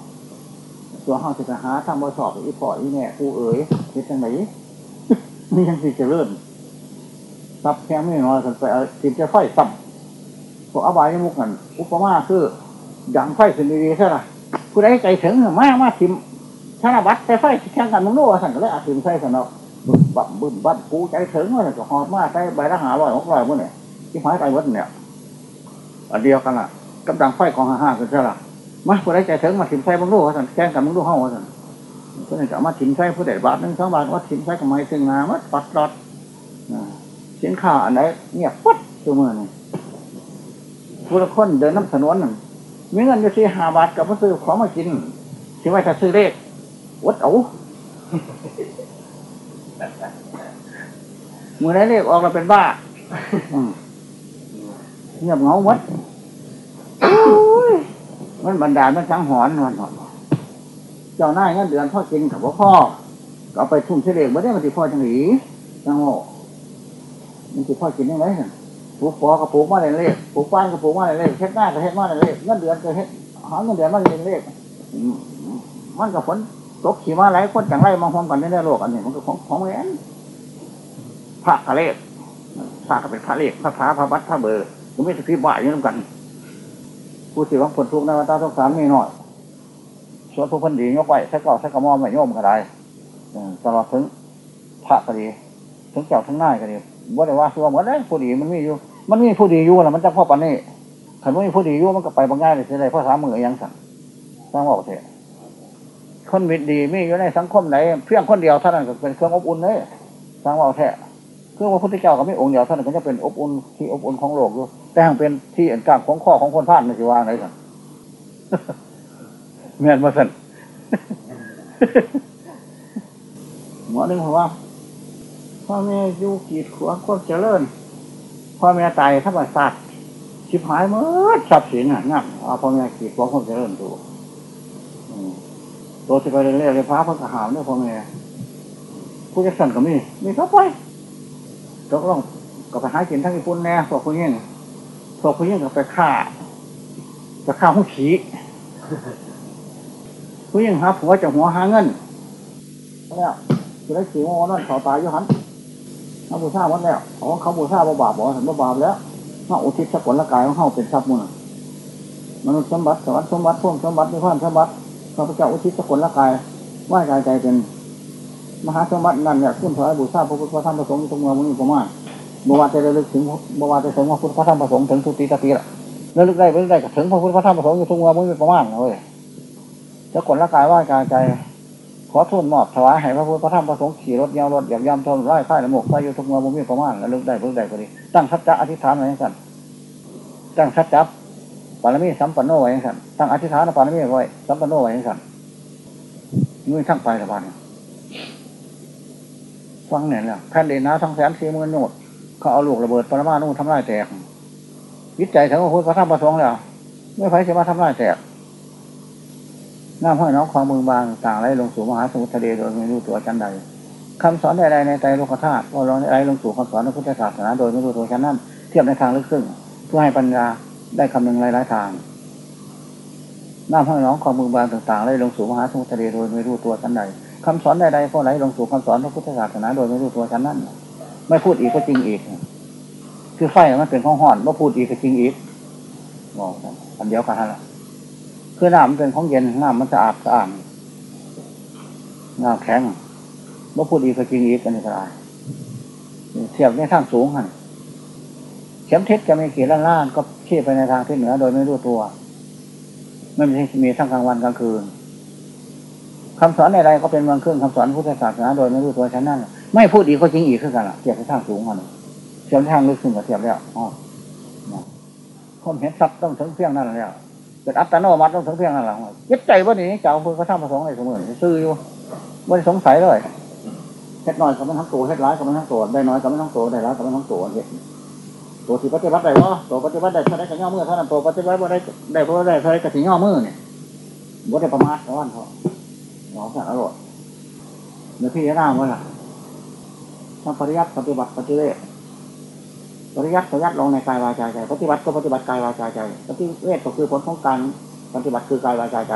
ตัวห้องสิหาทำบริสอบอีพออีแน่กูเอ๋ยคิดจังไหนนี่ยังสิจะเลื่อนซับแค่ไม่น้อยกันไปติดจะไฟซ้ำพวกอบายมุกกันอุปมาคือดังไฟสินดีใช่ไหมผู้ใดใจถึงมากมากทิมธนบัตรใส่ไฟแข่งกันมึงโน่สั่งก็เลยอาทิมใส่สันอ บั่มบึ้มบั้นกูใจถึงว่าจะหอบมาใส่ใบละหาร้อยหกร้อยพวกเนี่ยที่หายไปวัดเนี่ยอันเดียวกันล่ะกำลังไฟของห้าห้ากันใช่หรอมาผู้ใดใจถึงมาถิ่มใส่บางลูกว่าสันแกงกันบางลูกห้องว่าสันก็เลยจะมาถิ่มใส่ผู้ใดบาทหนึ่งสองบาทว่าถิ่มใส่กับไม้ซึ่งนามัดปัดรอดเสินค้าอันไหนเงียบปั๊ดตัวเมื่อนี่ผู้ละคนเดินน้ำถนนนั่นมีเงินอยู่ที่ห้าบาทกับมาซื้อของมากินที่ว่าจะซื้อเลขวัดเอา มือไหนเลขออกเราเป็นบ้าอืมเงียบเหงาหมดโอ้ยมันบันดาลมันสังหอนมันหอนเจ้าหน้ายเงินเดือนพ่อกินกับพ่อพ่อก็เอาไปทุ่มเฉลี่ยไม่ได้มันติพ่อจังหลีจังโง่มันติพ่อกินได้ไหมปลูกปอกับปลูกมาเลยเลขปลูกป้านกับปลูกมาเลยเลขเฮ็ดหน้ากับเฮ็ดมาเลยเลขเงินเดือนก็เฮ็ดหาเงินเดือนมาเลยเลขอืมมันกับฝน ตกขี่มาหลายคนจังไรมาห้องกันในโลกอันนี้มันก็ของของแหวนพระทะเลพระก็เป็นพระเลขพระพาพระวัดพระเบอร์ก็ไม่ใช่ที่บ่ายอยู่น้ำกันผู้สิวังผลทุกข์ในวัฏสงสารมีหน่อยส่วนผู้พันดียกไว้ใช้ก่อใช้กระมอมไม่โยมก็ได้ตลอดถึงพระก็ดีถึงเจ้าทั้งนาก็ดีว่าแต่ว่าคือเหมือนได้ผู้ดีมันมีอยู่ มันมีผู้ดีอยู่แล้วมันจะพ่อปันนี่ขันว่ามีผู้ดีอยู่มันก็ไปบางง่ายเลยจะได้พ่อสามมือยังสั่งสร้างบอกเถอะ คนมิตรดีมีอยู่ในสังคมไหนเพียงคนเดียวเท่านั้นก็เป็นเครื่องอบอุ่นเลยสร้างบอกเถอะคือว่าพุทธเจ้าก็ไม่องค์เดียวเท่านั้นก็จะเป็นอบอุ่นที่อบอุ่นของโลกอยู่แต่หางเป็นที่อันกลางของข้อของคนพลาดไม่ใช่ว่าอะไรกันแม่นมาสั่นหมอหนึ่งบอกว่าพ่อแม่อยู่กีดขวางความเจริญพ่อแม่ตายธรรมศาสัตร์ชิบหายหมดทรัพย์สินอะนั่นเอาพ่อแม่กีดขวางความเจริญตั วอืมตัวที่ไปเรียนเลยพระพระกหามเนี่ยพ่อแม่ผู้จะสั่นก็มีมีเข้าไปตกลงก็ไปหากินทั้งญี่ปุ่นแน่พวกผู้ยิ่งพวกผู้ยิ่งก็ไปฆ่าไปฆ่าผู้ขี่ผู้ยิ่งหาผัวจากหัวหาเงินแล้วจะได้ขี่ว่านั่นเขาตายอยู่หันเขาบูชาวัดแล้วอ๋อเขาบูชาบ่บาปบ่เห็นบ่บาปแล้วเขาอุทิศสกุลละกายของเขาเป็นทรัพย์มือมนุษย์สมบัติสวรรค์สมบัติพวกสมบัติมีความสมบัติ พระพุทธเจ้าอุทิศสกุลละกายไหว่ากายใจเป็น มหาสมบัตินั่นเนี่ยขึ้นถวายบูชาพระพุทธพระธรรมพระสงฆ์ทุกเมืองมุนีประมาณบวชจะระลึกถึงบวชจะถึงพระพุทธพระธรรมพระสงฆ์ถึงทุติตติละระลึกได้ระลึกได้ก็ถึงพระพุทธพระธรรมพระสงฆ์อยู่ทุกเมืองมุนีประมาณนเว้ยจะกดละกายว่ากายใจขอทูลมอบถวายให้พระพุทธพระธรรมพระสงฆ์ขี่รถยาวรถหยับยำทนไร่ค่ละหมกไปอยู่ทุกเมืองมุนีประมาณระลึกได้ระลึกได้ก็ดีตั้งสัจจะอธิษฐานไว้ยังสั่นตั้งสัจจะ ปารมีสัมปันโนไว้ยังสั่นตั้งอธิษฐานปารมีไว้สัมปันโนไว้ยังสั่นมือทั้งไปละบานฟังเนี่ยแหละแผ่นดินนะทั้งแสนสี่หมื่นโยดเขาเอาลูกระเบิดปรมาณูทำลายแตกวิจัยถึงว่าพุทธพระธรรมประสงค์แล้วไม่ไฟจะมาทำลายแตกน้ำห้อยน้องความมืองบางต่างไหลลงสู่มหาสมุทรทะเลโดยไม่รู้ตัวชั้นใดคำสอนใดๆในใจโลกธาตุก็ลองไหลลงสู่คำสอนในพุทธศาสนาโดยไม่รู้ตัวชั้นนั้น เทียบในทางลึกซึ้งเพื่อให้ปัญญา ได้คำหนึ่งหลายๆทางน้ำห้อยน้องความมือบางต่างๆไหลลงสู่มหาสมุทรทะเลโดยไม่รู้ตัวชั้นใดคำสอนใดๆก็ไหลลงสู่คำสอนพระพุทธศาสนาโดยไม่รู้ตัวฉันนั่นไม่พูดอีกก็จริงอีก คือไฟมันเป็นของห่อนเมื่อพูดอีกก็จริงอีกบอกกันอันเดียวกันละคือน้ำมันเป็นของเย็นน้ำมันสะอาดสะอาดน้ำแข็งเมื่อพูดอีกก็จริงอีกอันนี้ก็ได้เทียบในทางสูงหัน เข็มทิศจะมีกี่ล้านล้านก็ชี้ไปในทางที่เหนือโดยไม่รู้ตัว ไม่ใช่มีทั้งกลางวันกลางคืนคำสอนใดๆก็เป็นเมืองขึ้นคำสอนพุทธศาสนาโดยไม่รู้ตัวฉันนั่นไม่พูดอีกก็จริงอีกคือกันละเทียบทางสูงกันเทียบทางลึกซึ้งก็เทียบแล้วอ๋อผมเห็นทรัพย์ต้องถึงเพียงนั่นแล้วเป็นอัตโนมัติต้องถึงเพียงนั่นแล้วยึดใจว่านี้เจ้าพุทธพระธรรมพระสงฆ์อะไรเสมอซื่ออยู่ไม่สงสัยเลยเฮ็ดน้อยก็ไม่ทั้งตัวเฮ็ดร้ายก็ไม่ทั้งตัวได้น้อยก็ไม่ทั้งตัวได้ร้ายก็ไม่ทั้งตัวเฮ็ด ตัวที่ปฏิบัติได้ว่าตัวปฏิบัติได้เท่าไรก็ย่อมือเท่านั้นตัวปฏิบัติบ่ได้ได้เพราะได้เท่าไรก็ถึงย่อมือเนี่ยบ่ได้ประมาทเพราะว่าเขาหมอสารอร่อยเนื้อพี่จะน่ามั้ยล่ะทำปริยัติปฏิบัติปฏิเวทปริยัติปริยัติลงในกายวาจาใจปฏิบัติก็ปฏิบัติกายวาจาใจปฏิเวทก็คือผลของการปฏิบัติคือกายวาจาใจ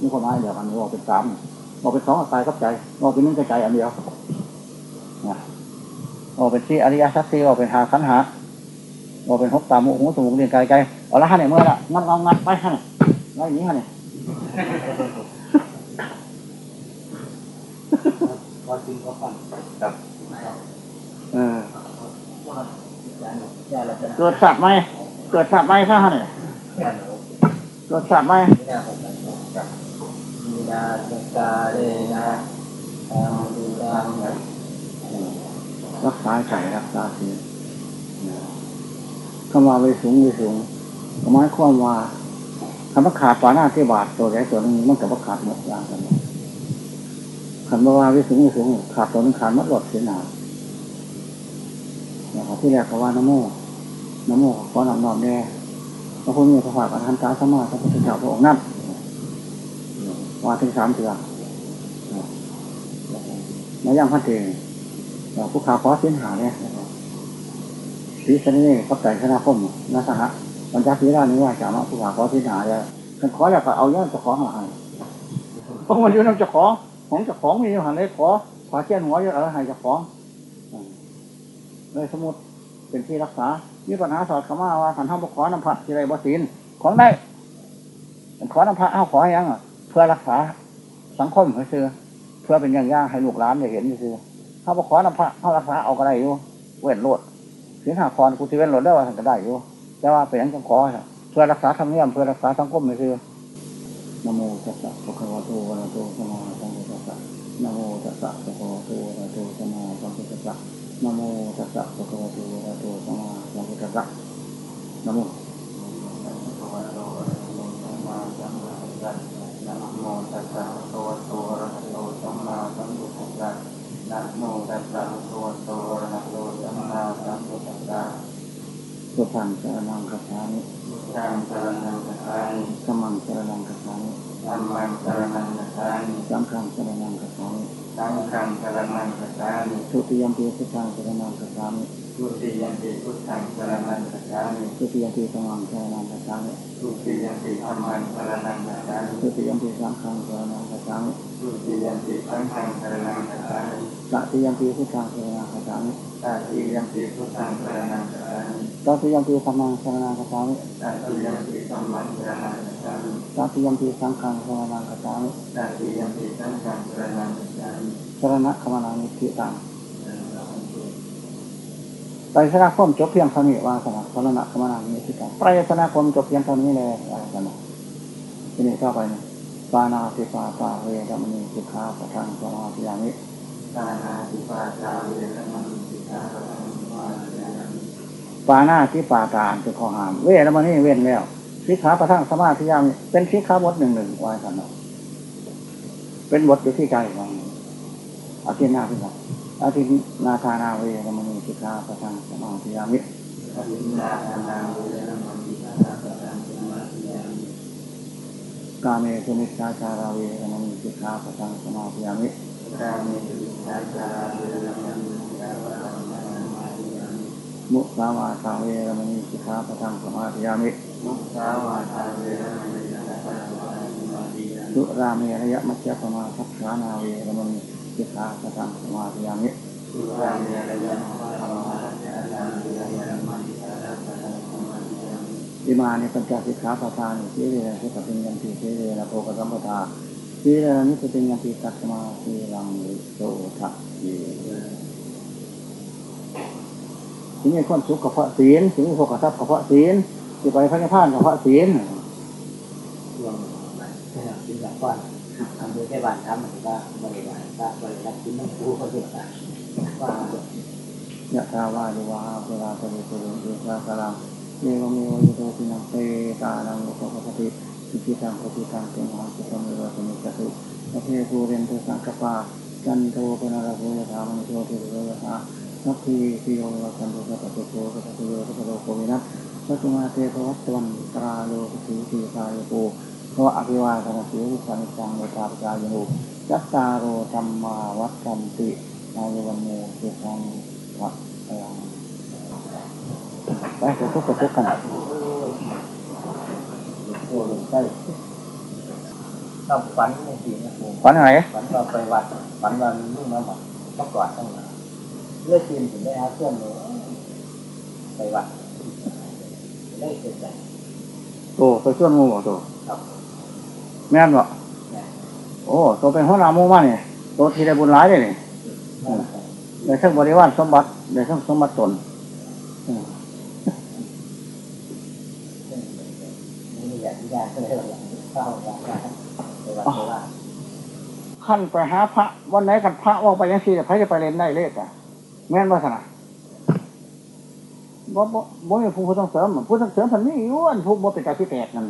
นี่ความหมายเดียวกันบอกเป็นสามบอกเป็นสองกายกับใจบอกเป็นหนึ่งกับใจอันเดียวนะบอกเป็นสี่อริยสัจสี่บอกเป็นหาขันหา บอกเป็นหกตามุหูสมุกเรียนกายใจเอาละฮะเนี่ยเมื่อละงัดงงัดไปฮะเนี่ยไล่นี้ฮะเนี่ยพอจริงก็ฟังครับเออเกิดสัตว์ไหมเกิดสัตว์ไหมข้าเนี่ยเกิดสัตว์ไหมมีนาสกาเรนะทางดูดังรักษาใจรักษาศีล เข้ามาไปสูงไปสูงก็หมายความว่าคำว่าขาดปาหน้าที่บาทตัวใหญ่ตัวนึงมันกับว่าขาดหมดอย่างกันคำว่าไปสูงไปสูงขาดตัวนึงขาดมัดหลดเสียหนาอย่างที่แรกก็ว่านโมนโมขอนำนอมแน่พระพุทธมีพระภาคอรหันตาสมาพระพุทธเจ้าพระองค์นั้นว่าถึงสามเถื่อนมาย่างพันเตผู้ขาขอเส้นหาเนี่ย สีสนี่กับใจชนะคมนะสหะบรรจาศีรานี้ว่าจะมาผู้ขาขอเส้นหาเลยฉันขออยากก็เอาย้อนเจ้าขอมาให้เพราะมันอยู่น้ำจ้าขอของจ้าของมีอยู่หันเลยขอขอเช่นหัวอยู่อะไรให้จ้าของเลยสมุดเป็นที่รักษา มีปัญหาสอดข้ามาว่าขันห้ามขอน้ำพระที่ไรบ่ศีลของได้ขอน้ำพระเอาขอให้ยังอะเพื่อรักษาสังคมเพื่อเพื่อเป็นอย่างย่างให้ลูกหลานได้เห็นเพื่อถ้าบ่ขอน้ำพระเอารักษาเอาก็ได้อยู่เว้นโลด ศีลหาคอนกูที่เว้นโลดได้ว่าก็ได้อยู่ แต่ว่าเป็นอย่างจังขอเพื่อรักษาธรรมเนียมเพื่อรักษาสังคมเพื่อนโมตัสสะภะคะวะโตอะระโตสัมมาสัมพุทธัสสะนโมตัสสะภะคะวะโตอะระโตสัมมาสัมพุทธัสสะนโมตัสสะภะคะวะโตอะระโตสัมมาสัมพุทธัสสะนะโมนะโมตัสสะภะคะวะโตอะระหะโตสัมมาสัมพุทธัสสะ นะโมตัสสะภะคะวะโตอะระหะโตสัมมาสัมพุทธัสสะสุทังสรนังคัจฉามิทางสรณังกัจฉามิสมังสรนังคัจฉามิธัมมังสรณังกัจฉามิสังฆังสรนังคัจฉามิสังฆังสรณังกัจฉามิทุติยมปีพุทธังสรนังคัจฉามิ ทุติยัมปิพุทธังสรณังกัจฉามิทุติยมปีสมังสรนังคัจฉามิทุติยัมปิธัมมังสรณังกัจฉามิทุติยมปีสังฆังสรนังคัจฉามิทุติยัมปิสังฆังสรณังกัจฉามิตติยมปีพุทธังสรนังคัจฉามิตาติยัมปิพุทธังสรณังกัจฉามิตติยมปีสัมมังสรนังคัจฉามิตาติยัมปิสัมมังสรณังกัจฉามิตติยมปีสังฆังสรนังคัจฉามิตาติยัมปิสังฆังสรณังกัจฉามิสรณะขมานานิธิตัง ไตรสนาคมจบเพียงเท่านี้วางสนะสรณะขมานานิธิตังไตรสนาคมจบเพียงเท่านี้เลยวางสนะทีนี้ต่อไปนี่ปานาติปาตาเวรมณีสิกขาปะทังสมาธิยามิตานาติปาตาเวรมณีสิกขาปะทังสมาธิยามิปาหน้าที่ปาตานเป็นข้อหาม เวรมณีเว้นแล้วสิกขาประทังสมาธิยามิเป็นสิกขาบทหนึ่งหนึ่งวายกันเนาะเป็นบทอยู่ที่ใจของอาทิตย์หน้าพี่ครับ อาทิตย์นาธานาเวรมณีสิกขาประทังสมาธิยามิปฏินาทานาเวรมณีสิกขาปะทังสมาธิยามิกาเมสุมิชฌาชาราเวรมณีสิกขาประทังสมาธิยามิกามิสุวิชาจาเวรมณีสิกขาปะทังสมาธิยามิมุสาวาทาเวรมณีสิกขาประทังสมาธิยามิมุสาวาทาเวรมณีสิกขาปะทังสมาธิยามิสุราเมระยะมัจจปมาทัพฐานาเวรมณีสิกขาประทัง สมาธิยามิสุราเมรมมานาเวรมณีสิกขาปะทังสมาธิยามิอิมานิปัญจสิกขาปทานิสีเรนะสุขติยันติสีเรนะโภกสัมปทาสีเรนะนิสติยันติตัสมาสีรังวิโสทะเยถึงมีความสุขกับเพระศีลถึงมีโภกทรัพย์กับเพระศีลจะไปพระนิพพานกับเพระศีลรวมขนาดกิน ทำโดยแค่บานทำเหมือนว่าบริวารก็บริวารกินน้ำปูเขาเรียกว่ายะทาวายุวาเวลาปริปุเรนติสาสลังเยวเมวยุโตปินังเตตานังอุปปติสิกิตังปฏิตังเป็นหังสุตมิวะสมิจตุพระเทภูเรนตุสังกปาจันโทปนระโภยธามณิโชติโรยธานักทีสิโยวัสันตุสัพพะโตสัพพะโยสัพพโลโกวินัสสัตุมาเตภวัตวันตราโลกสีสีกายโก เพราะอภิวาทนาสีวิสันจังเวทาปจายโนจัตตาโรธรรมาวัฏันตินายวันโมสุขังวะยังไปไปทุกข์ไปทุกข์กันโอ้ลงใต้ต้องฝันในสิ่งนะผมฝันอะไรฝันว่าไปวัดฝันว่ามีลูกน้ำมันต้องกอดต้องมาเลือดจีนถึงได้อาเพื่อนเลยไปวัดได้เกิดใจโตไปส่วนหมูบ่โตครับ แม่นบ่นะโอ้โตเป็นหัวหน้าหมูมาเนี่ยโตที่ได้บุญหลายเลยนี่นั่นในทั้งบริวารสมบัติในทั้งสมบัติตนอืมนี่อย่างที่ยากเลยเข้าว่าไปวัดไปว่าขั้นไปหาพระวันไหนกันพระว่าไปยังสี่พระจะไปเล่นได้เลขอะแม่นว่าสนะบ่บ่บ่มีผู้ต้องเสริมผู้ต้องเสริมพันนี้อ้วนผู้บ่เป็นตาที่แตกนั่น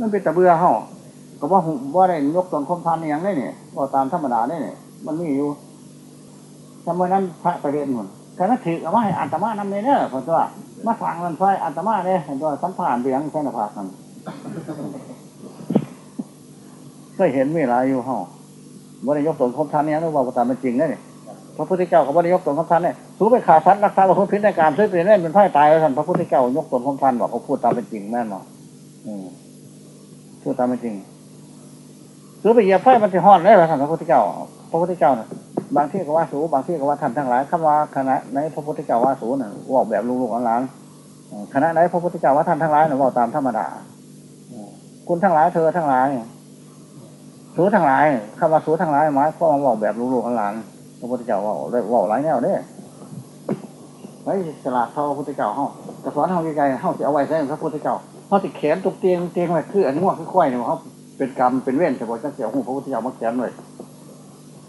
มันเป็นตะเบื่อเฮาก็ว่าหุ่ว่าได้ยกตนคมทานอย่างนี้เนี่ยว่าตามธรรมดาเนี่ยมันมีอยู่ทำไมนั้นพระไปเรียนหมดแต่นั้นถือเอามาให้อัตมานำเนเนอร์ผมว่ามาฟังมันไฟอัตมาเนี่ยเห็นตัวสัมผัสเบียงใช่หน้าผากนั่นเคยเห็นมีหลาอยู่เฮาบ่าได้ยกตนคมทานเนี่ยนึกว่าตามเป็นจริงเนี่ยพระพุทธเจ้าก็บ่ได้ยกตนคมทานเนี่ยสูไปขาสัตว์รักษาบุคคลพิษในการซื้อเป็นเล่นเป็นไพ่ตายแล้วท่านพระพุทธเจ้ายกตนคมทานบอกเขาพูดตามเป็นจริงแม่นบ่อืม พูดตามเป็นจริงซื้อไปเหยียบไฟมันจะห้อนได้หรือท่านพระพุทธเจ้าพระพุทธเจ้าน่ะบางที่ก็ว่าสูบางที่ก็ว่าท่านทั้งหลายคำว่าคณะในพระพุทธเจ้าว่าสูน่ะว่าแบบลูกๆหลานๆเออคณะไหนพระพุทธเจ้าว่าท่านทั้งหลายน่ะว่าตามธรรมดาคุณทั้งหลายเธอทั้งหลายสูทั้งหลายคำว่าสูทั้งหลายหมายความว่าแบบลูกๆหลานพระพุทธเจ้าว่าได้ว่าหลายแนวเด้ไว้ฉลาดเท่าพระพุทธเจ้าเฮาจะสอนเฮาใหญ่ๆเฮาจะเอาไว้ใส่พระพุทธเจ้า เฮาสิแขนตุกเตียงเตียงไว้คืออันนี้ว่าคือควายเนี่ยเขาเป็นกรรมเป็นเวรแต่บอกจะเสียหูพระพุทธเจ้ามาแขนไว้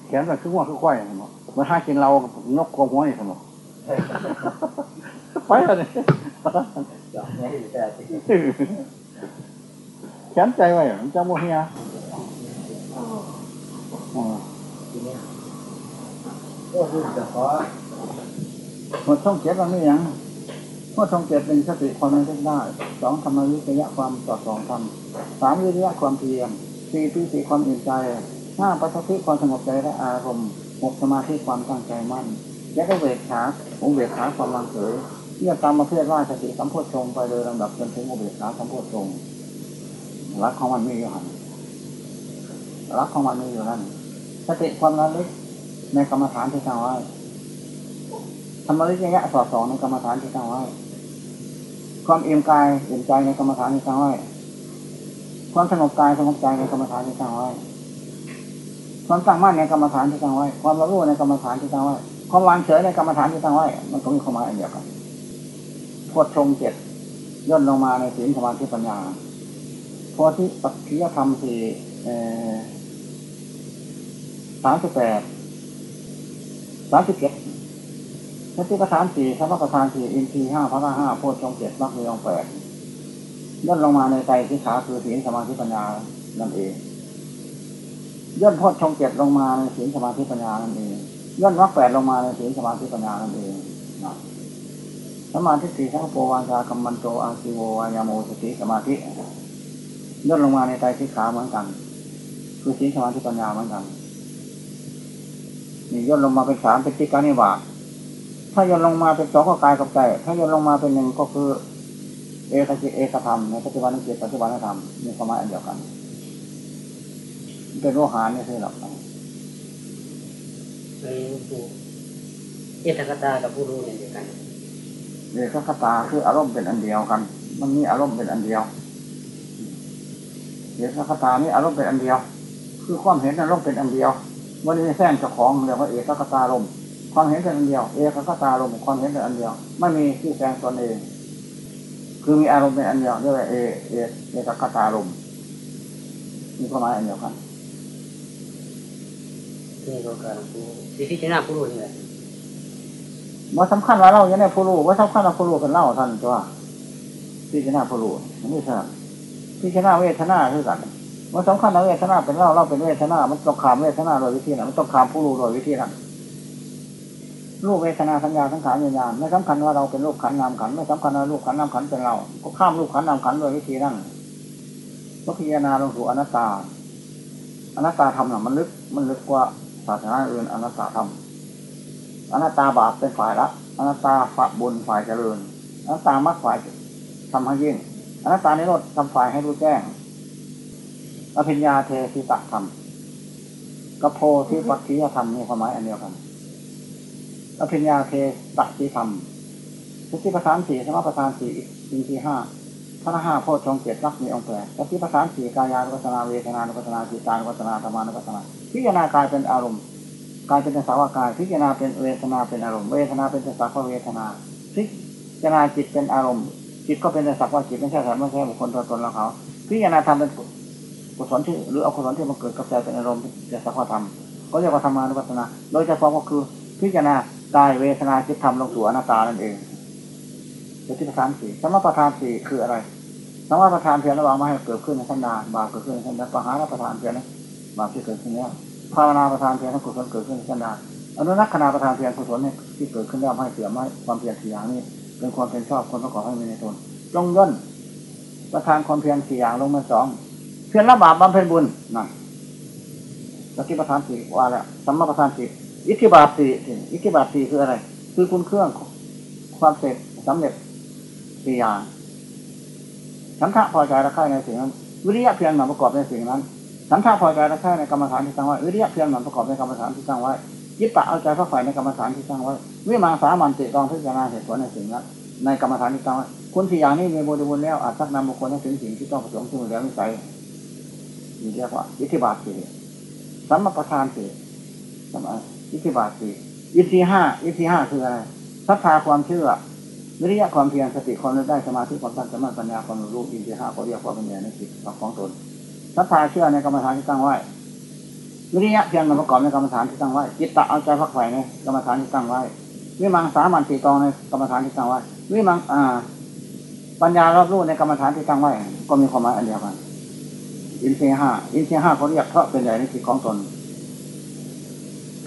แขนมันคือว่าคือควายสมองมันหากินเรานกกองหัวนี่สมองไปเลยหยอกไม่ได้แต่ที่แขนใจไว้มันจะโมเฮียอ๋อทีนี้ก็คือจะขอหมดช่องเจ็ดมันไม่ยัง หมดช่องเจ็ดเป็นสติความระลึกได้สองธรรมวิจยะความสอดสองธรรมสามวิริยะความเพียรสี่ปีติความอิ่มใจห้าปัสสติความสงบใจและอารมณ์หกสมาธิความตั้งใจมั่นและก็เวกขาองเวกขาความวางเฉยเรียกตามมาเพื่อว่าสติสัมโพชฌงไปโดยลำดับจนถึงอุเบกขาสัมโพชฌงรักของมันมีอยู่หันรักของมันมีอยู่นั่นสติความระลึกในกรรมฐานที่ตั้งไว้ ธรรมวิจยะสอดส่องในกรรมฐานที่ตั้งไว้ ความเอียมกายเอียมใจในกรรมฐานที่ตั้งไว้ ความสงบกายสงบใจในกรรมฐานที่ตั้งไว้ ความตั้งมั่นในกรรมฐานที่ตั้งไว้ ความรู้ในกรรมฐานที่ตั้งไว้ ความวางเฉยในกรรมฐานที่ตั้งไว้ มันก็มีความหมายอันเดียวกันพดชงเจ็ดย่นลงมาในศีลสมาธิปัญญาพอที่ปัจจิยธรรมสี่สามสิบแปดสามสิบเจ็ด สติปัฏฐานสี่สมปัฏฐานสี่อินทรีห้าพระห้าโพชฌงเจ็ดมรรคมีองค์แปดย่นลงมาในใจที่ขาคือศีลสมาธิปัญญานั่นเองย่นโพชฌงเจ็ดลงมาในศีลสมาธิปัญญานั่นเองย่นมรรคแปดลงมาในศีลสมาธิปัญญานั่นเองนะสมาธิสี่ทั้งโปวาจาคัมมันโตอาคิโววายาโมสติสมาธิย่นลงมาในใจที่ขาเหมือนกัน คือศีลสมาธิปัญญาเหมือนกันนี่ย่นลงมาเป็นสามเป็นจิตานิบาต ถ้าย่นลงมาเป็นสองก็กายกับใจ ถ้าย่นลงมาเป็นหนึ่งก็คือ เอกจิตเอกธรรมในปัจจุบันนจิตปัจจุบันธรรมมีความหมายอันเดียวกัน เป็นโลหะนี่คือหลักในผู้เอตกตากับผู้รู้เนี่ยเดียวกันเอกคตาคืออารมณ์เป็นอันเดียวกัน มันมีอารมณ์เป็นอันเดียวเอกคตานี่อารมณ์เป็นอันเดียว คือความเห็นอารมณ์เป็นอันเดียววันนี้แท้งเจ้าของเรียกว่าเอกคตารมณ์ ความเห็นเป็นอันเดียว เอกคตารมณ์ความเห็นเป็นอันเดียว ไม่มีที่แทงตนเอง คือมีอารมณ์เป็นอันเดียวเรียกว่าเอเอเอกคตารมณ์มีความหมายอันเดียวกันนี่ก็การผู้สิพิจารณาผู้รู้นี่แหละว่าสำคัญว่าเราอย่างนี้ผู้รู้ว่าสำคัญว่าผู้รู้เป็นเล่าท่านตัวพิจารณาผู้รู้นี่ใช่พิจารณาเวทนาคือกันว่าสำคัญว่าเวทนาเป็นเล่าเราเป็นเวทนา มันต้องขามเวทนาโดยวิธีนั้นมันต้องขามผู้รู้โดยวิธีนั้น รูปเวทนาสัญญาสังขารวิญญาณไม่สำคัญว่าเราเป็นรูปขันธ์นามขันธ์ไม่สำคัญว่ารูปขันธ์นามขันธ์เป็นเรา ก็ข้ามรูปขันธ์นามขันธ์โดยวิธีนั้นก็พิจารณาลงสู่อนัตตา อนัตตาธรรมน่ะมันลึกมันลึกกว่าศาสนาอื่นอนัตตาธรรมอนัตตาบาปเป็นฝ่ายละอนัตตาฝ่ายบุญฝ่ายเจริญอนัตตามรรคฝ่ายทำให้ยิ่งอนัตตานิโรธทำฝ่ายให้รู้แจ้งอภิญญาเทศิตะธรรมกโพธิปัจจิยธรรมมีความหมายอันเดียวกัน อภิญญาเทตะจิธรรมสติปัฏฐานสี่สมปัฏฐานสี่อินทรีห้าพระห้าโพชฌงเจ็ดรักมีองค์แปดสติปัฏฐานสี่กายานุปัสนาเวทนานุปัสนาจิตานุปัสนาธรรมานุปัสนา พิจารณากายเป็นอารมณ์กายเป็นภาษาวกาย พิจารณาเป็นเวทนาเป็นอารมณ์เวทนาเป็นภาษาเวทนา พิจารณาจิตเป็นอารมณ์ จิตก็เป็นสักว่าจิตไม่ใช่สัตว์ไม่ใช่บุคคลตัวตนเราเขาพิจารณาทำเป็นกุศลที่หรือเอากุศลที่มันเกิดกับใจเป็นอารมณ์จะสักว่าทำก็เรียกว่าธรรมานุปัสนา โดยเฉพาะก็คือพิจารณา กายเวทนาจิตธรรมลงสู่อนัตตานั่นเองสติปัฏฐานสี่สมประธานสี่คืออะไรสมประธานเพียรระหว่างไม่ให้เกิดขึ้นในขั้นดาบาปเกิดขึ้นในขั้นดาปหาประธานเพียรนะบาปที่เกิดขึ้นแล้วภาวนาประธานเพียรให้กุศลเกิดขึ้นในขั้นดาอนุนักขณาประธานเพียรกุศลเนี่ยที่เกิดขึ้นแล้วไม่ให้เสื่อมไม่ความเพียรสี่อย่างนี้เป็นความเป็นชอบคนประกอบให้มีในตนจงย่นประธานความเพียรสี่อย่างลงมาสองเพียรละบาปบำเพ็ญบุญนั่นสติปัฏฐานสี่ว่าแล้วสัมมาประธานสี่ อิทธิบาทสี่อิทธิบาทสี่คืออะไร คือคุณเครื่องความเสร็จสำเร็จสี่อย่างฉันทะพอใจและใคร่ในสิ่งนั้น วิริยะเพียรหมันประกอบในสิ่งนั้นฉันทะพอใจและใคร่ในกรรมฐานที่ตั้างไว้วิริยะเพียรหมันประกอบในกรรมฐานที่ตั้างไว้ยิตตะเอาใจพระฝ่ายในกรรมฐานที่ตั้างไว้วิมาสามันติตองพิจารณาเหตุผลในสิ่งนั้นในกรรมฐานที่ตั้างไว้คุณสี่อย่างนี้มีบริบูรณ์แล้วอาจชักนำบุคคลให้ถึงสิ่งที่ต้องประสงค์ที่มีแล้วนิสัยนี่เรียกว่าอิทธิบาทสี่สัมมาประธานสี่สัมมา อิทธิบาทสี่อิทธิห้าอิทธิห้าคืออะไรศรัทธาความเชื่อวิริยะความเพียรสติความระลึกได้สมาธิความตั้งสมาธิปัญญาความรู้อินทรีย์ห้าก็เรียกว่าปัญญาในจิตของตนศรัทธาเชื่อในกรรมฐานที่ตั้งไว้วิริยะเพียรมันประกอบในกรรมฐานที่ตั้งไว้จิตตะเอาใจพักไฝ่ในกรรมฐานที่ตั้งไว้วิมังสามันสีตองในกรรมฐานที่ตั้งไว้วิมังอ่า ปัญญารอบรู้ในกรรมฐานที่ตั้งไว้ก็มีความหมายอันเดียวกันอินทรีย์ห้าอินทรีย์ห้าเขาเรียกเพราะเป็นใหญ่ในจิตของตน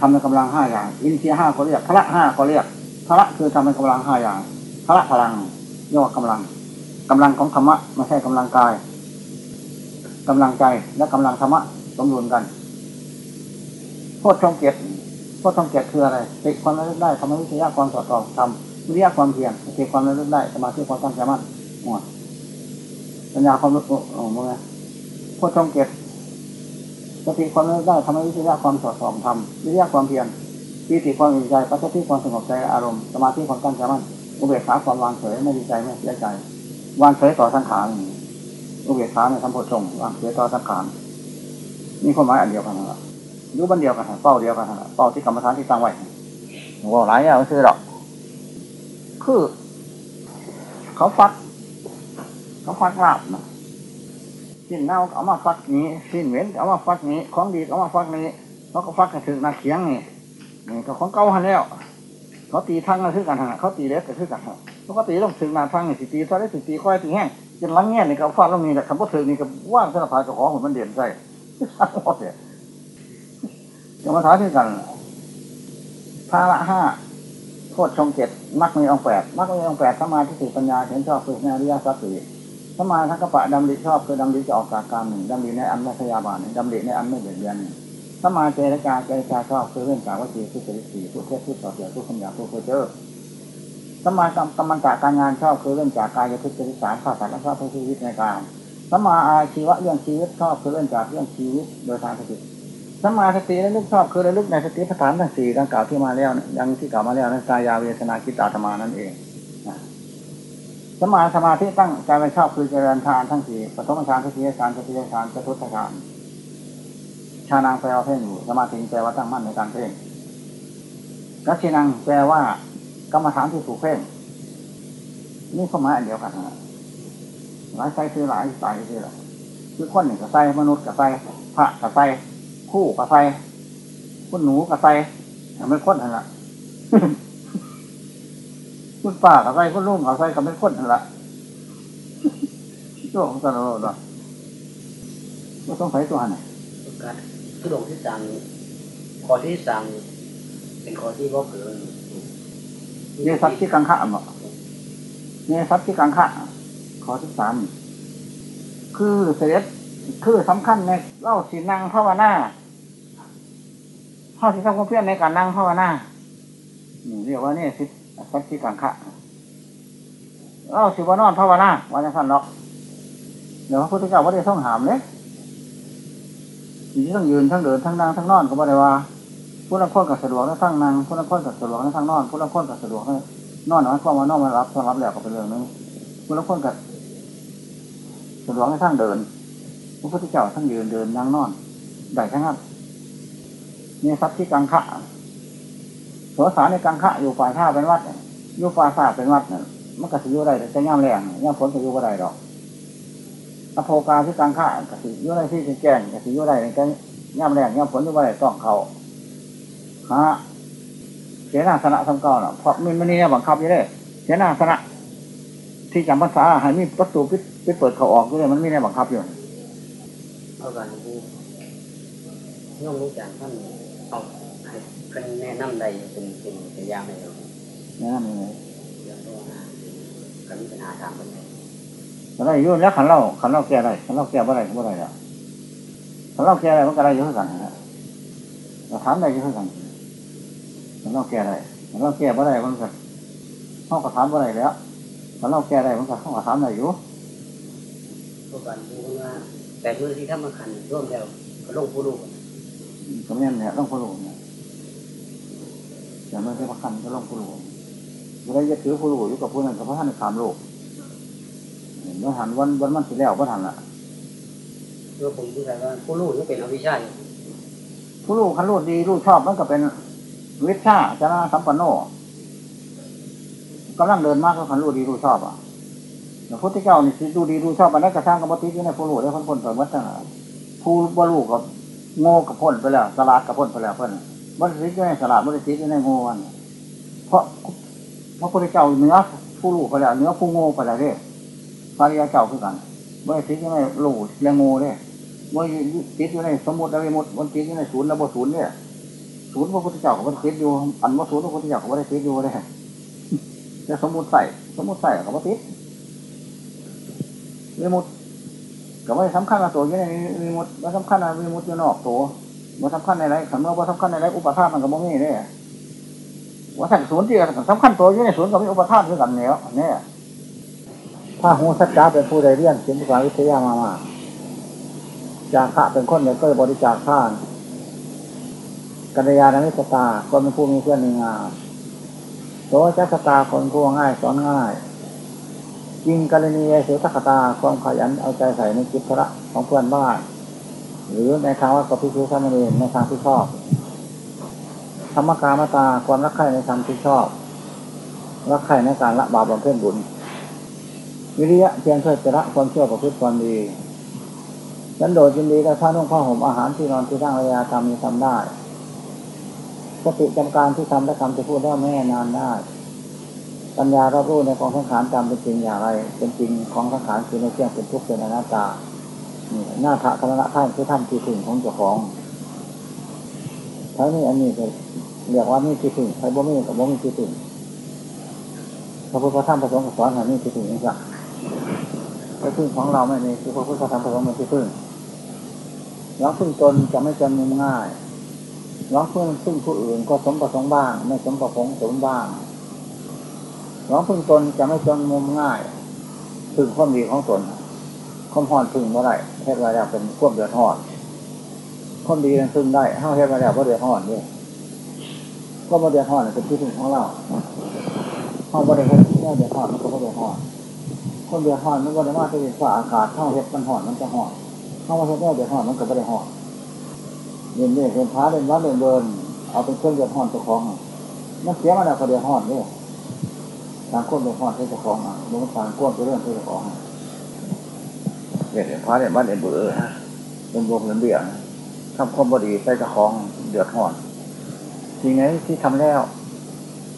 ทำในกำลังห้าอย่างอินทรีย์ห้าเขาเรียกพระห้าเขาเรียกพระคือทำในกำลังห้าอย่างพละพลังเรียกว่ากำลังกำลังของธรรมะไม่ใช่กำลังกายกำลังใจและกำลังธรรมะสมดุลกันโพชฌงเกียรติโพชฌงเกียรติคืออะไรติความระลึกได้ธรรมวิทยาความสอดส่องทำวิทยาความเพียรติความระลึกได้สมาธิความตั้งใจมั่นหมดปัญญาความรู้โอ้โหมึงโพชงเกียรติ สติความระลึกได้ธรรมวิทยาความสอดส่องทำวิทยาความเพียรปีติความอิ่มใจปัจจุบันความสงบใจอารมณ์สมาธิความตั้งใจมั่นอุเบกขาความวางเฉยไม่ดีใจไม่เสียใจวางเฉยต่อสังขารอุเบกขาในคำพูดชงวางเฉยต่อสังขารนี่ความหมายอันเดียวกันนะยุบันเดียวกันเป้าเดียวกันเป้าที่กรรมฐานที่ตั้งไว้ว่าหลายอย่างไม่ซื้อหรอกคือ เขาฟักเขาฟักลาบนะ สิ้นเน่าเอามาฟักนี้สิ้นเหม็นเอามาฟักนี้ ของดีเอามาฟักนี้เขาก็ฟักกันถึงนาเขียงนี่นี่ก็ของเก่าหันแล้ว เขาตีทั้งกันคือกันฮะเขาตีเล็กกันคือกันฮะปกติต้องถึงนาทั้งนี่สิตีซะได้สิตีค่อยตีแห้งจนลังแง่นี่ก็ฟาดลงนี่แหละคำว่าถึงนี่ก็ว่างสนับสนุนกับของมันเด่นใจทั้งหมดเนี่ยจะมาท้าที่กันพาละห้าโทษชงเจ็ดมักมีองแปดมักมีองแปดสมาธิสิปัญญาเห็นชอบคือในอริยสัจสี่ สมาทักกปะดำริชอบคือดำริจะออกจากการหนึ่งดำริในอันไม่พยาบาลหนึ่งดำริในอันไม่เบียดเบียนหนึ่งสมาเจรจาเจรจาชอบคือเรื่องจากวัตถุทุจริตสี่ทุเทศทุต่อเสียทุคำหยาทุโคเจอสมากรรมกรรมจากการงานชอบคือเรื่องจากกายทุจริตสามข้าสัตว์และชอบทุชีวิตในการสมาอาชีวะเรื่องชีวิตชอบคือเรื่องจากเรื่องชีวิตโดยทางสติสมาสติและลึกชอบคือระลึกในสติปัฏฐานทั้งสี่ดังกล่าวที่มาแล้วยังที่กล่าวมาแล้วนั้นกายาเวทนาคิตาธรรมานั่นเอง สมาสมาธิตั้งใจไม่ชอบคือเจริญทานทั้งสี่ปฐมฌานทุติยฌานตติยฌานจตุตฌานชานางแปลว่าเพ่งอยู่สมาธิแปลว่าตั้งมั่นในการเพ่งกัจฉินังแปลว่ากรรมฐานที่ถูกเพ่งนี่ข้อหมายอันเดียวกันนะหลายไส้คือหลายสายคืออะไรคือคนหนึ่งกับไส้มนุษย์กับไส้พระกับไส้คู่กับไส้คุณหนูกับไส้ไม่คนนั่นแหละ คุณป้ากับไส้คุณลุงกับไส้กับไม่คนนั่นแหละตัวของตลอดเลยก็ต้องใส่ตัวไหนการทุดงที่สั่งข้อที่สั่งเป็นข้อที่ว่าเกินเนสัตที่กังขะบอกเนสัตที่กังขะข้อที่สามคือเสด็จคือสำคัญในเล่าสีนั่งภาวนาเข้าที่ทำความเพียรในการนั่งภาวนานี่เรียกว่าเนี่ยสิ สัตที่กังขะเล่าสิว่านอนภาวนาวันนี้ท่านหรอกเดี๋ยวพระพุทธเจ้าว่าได้ท่องหามเลยสิ่งที่ต้องยืนทั้งเดินทั้งนั่งทั้งนอนก็บ่ได้ว่าผู้ละคนกับสะดวกทั้งนั่งผู้ละคนกับสะดวกทั้งนอนผู้ละคนกับสะดวกนะนอนหน่อยความว่านอนมารับถ้ารับแล้วก็เป็นเรื่องนึงผู้ละคนกับสะดวกทั้งเดินพระพุทธเจ้าทั้งยืนเดินนั่งนอนได้ทั้งนั้นนมีทรัพย์ที่กังคะ โสสาในกังคะอยู่ฝ่ายท่าเป็นวัดอยู่ฝ่ายฝ่าเป็นวัดน่ะมันก็สิอยู่ได้แต่จะย่ำแรงย่ำฝนก็อยู่บ่ได้ดอกอโภกาที่กังคะก็สิอยู่ได้ที่แจ้งก็สิอยู่ได้แต่ย่ำแรงย่ำฝนอยู่บ่ได้ต้องเขาฮะเสียหน้าสนะทำเก่าเนาะเพราะมันมันนี่บังคับอยู่ได้เสียหน้าสนะที่จำภาษาให้มีประตูปิดปิดเปิดเขาออกด้วยมันไม่ได้บังคับอยู่เอากันกูย่อมรู้จักท่าน เอาให้เพิ่นแนะนำได้เป็นเป็นเป็นอย่างไรครับนี่นั่นเองเรื่องโลกนะก็มีปัญหาทางเพิ่นเลยมันได้อยุ่นแล้วขันเล่าขันเล่าแก้ได้ขันเล่าแก้บ่ได้ก็บ่ได้แล้วขันเล่าแก้ได้มันก็ได้เยอะกันนะเราถามได้เยอะกันขันเล่าแก้ได้ขันเล่าแก้บ่ได้มันก็เข้ากับถามบ่ได้แล้วขันเล่าแก้ได้มันก็เข้ากับถามได้อยู่พวกกันดูว่าแต่เมื่อที่ทำมาขันร่วมแล้วก็ลงผู้ลูกก็แม่นเนี่ยต้องผู้รู้เนี่ย อย่างนั้นที่ประคันก็ต้องผู้รู้ไม่ได้จะถือผู้รู้อยู่กับผู้นั้นกับพระท่านขามโลกเมื่อหันวันวันมันสิแล้วเมื่อหันละเมื่อผมพูดไปว่าผู้ลูกนี่เป็นอวิชชาอยู่ผู้รู้คันรู้ดีรู้ชอบมันก็เป็นวิชาจนะสัมปันโนกำลังเดินมากก็คันรู้ดีรู้ชอบอะพระพุทธเจ้านี่สิดูดีดูชอบมันได้กระช่างกับปฏิทินในผู้รู้ได้พ้นพ้นไปหมดทั้งนั้นผู้บรรลุกับโง่กับพ้นไปแล้วสลาดกับพ้นไปแล้วเพิ่น บริสิทธิ์ในสลาบริสิทธิ์ในโง่วันเพราะพระพุทธเจ้าเนื้อผู้รู้ไปแล้วเนื้อผู้โง่ไปแล้วเด้พระริยาเจ้าคือกันบริสิทธิ์ในรู้และโง่เด้บริสิทธิ์ในสมมติและวิมุตติบริสิทธิ์ในศูนย์และบ่ศูนย์เนี่ยศูนย์พระพุทธเจ้าก็บริสิทธิ์อยู่ อันว่าศูนย์พระพุทธเจ้าก็บริสิทธิ์อยู่เลยจะสมมติใส่สมมติใส่ก็บริสิทธิ์วิมุตก็ไม่สำคัญว่าตัวอยู่ในวิมุตว่สำคัญว่าวิมุตอยู่นอกตัว ว่าสำคัญในไรคำว่าว่าสำคัญในไรอุปทานมันก็บ่มีเนี่ยว่าสั่งศูนย์ที่สำคัญตัวอยู่ในศูนย์ก็มีอุปทานคือกันแล้วเนี่ยถ้าหูสัจจะเป็นผู้ใดเรียนศิลปวิทยามามาจากข้าเป็นคนเนี่ยก็บริจาคท่านกัญญาณมิตตาคนเป็นผู้มีเพื่อนมีงามโสจัสตาคนผู้ง่ายสอนง่ายจิงกรณีเสตคตาความขยันเอาใจใส่ในกิจธุระของเพื่อนบ้าน หรือในทางวัดกับพิคุสามเณรในทางที่ชอบ ธรรมกามตาความรักใคร่ในทางที่ชอบรักใคร่ในการละบาปบำเพ็ญบุญ วิริยะเพียรเพื่อจะละความเชื่อประพฤติความดีฉันโดดยินดีและผ้านุ่งผ้าห่มอาหารที่นอนที่ตั้งระยะทำมีทำได้สติจำการที่ทำและทำที่พูดได้ไม่นานได้ปัญญารอบรู้ในของสังขารตามเป็นจริงอย่างไร เป็นจริงของสังขารคือในเที่ยงเป็นทุกข์เป็นอนัตตา หน้าพระคณะท่านคือท่านที่ถึงของเจ้าของทั้งนี้อันนี้ก็เรียกว่ามีที่ถึงใครบ่มีกับบ่มีที่ถึงพระพุทธธรรมประสงค์สอนให้มีที่ถึงนี่สักที่พึ่งของเราไม่มีคือพระพุทธธรรมประสงค์เป็นที่พึ่งร้องพึ่งตนจะไม่จำง่ายร้องพึ่งพึ่งผู้อื่นก็สมประสงค์บ้าง ไม่สมประสงค์สมบ้างร้องพึ่งตนจะไม่จนมุมง่ายพึ่งความดีของตน ความหอนพึ่งเมื่อไรเทศว่าแล้วเป็นควบเดือดหอนความดีนั้นพึ่งได้ห้าเทศว่าแล้วก็เดือดหอนด้วยก็มาเดือดหอนเป็นที่พึ่งของเราห้องบริเวณแค่เดือดหอนมันก็เดือดหอนความเดือดหอนมันก็ได้มาที่เป็นฝ่าอากาศห้องเทศมันห่อนมันจะห่อนห้องมาเทศแค่เดือดหอนมันก็ไม่ได้หอนเรียนเนี่ยเรียนพาเรียนวัดเรียนเดินเอาเป็นเครื่องเดือดหอนตัวของมันเสียมาแล้วก็เดือดหอนด้วยทางก้นเป็นพ่อที่จะคล้องอะมันทางก้นเป็นเรื่องที่จะคล้อง เด็ดพระเนี่ยบ้านเอ็นเบื่อเป็นวงเงินเบี้ยทำความบดีใส่จะคล้องเดือดร้อนสิ่งไหนที่ทำแล้ว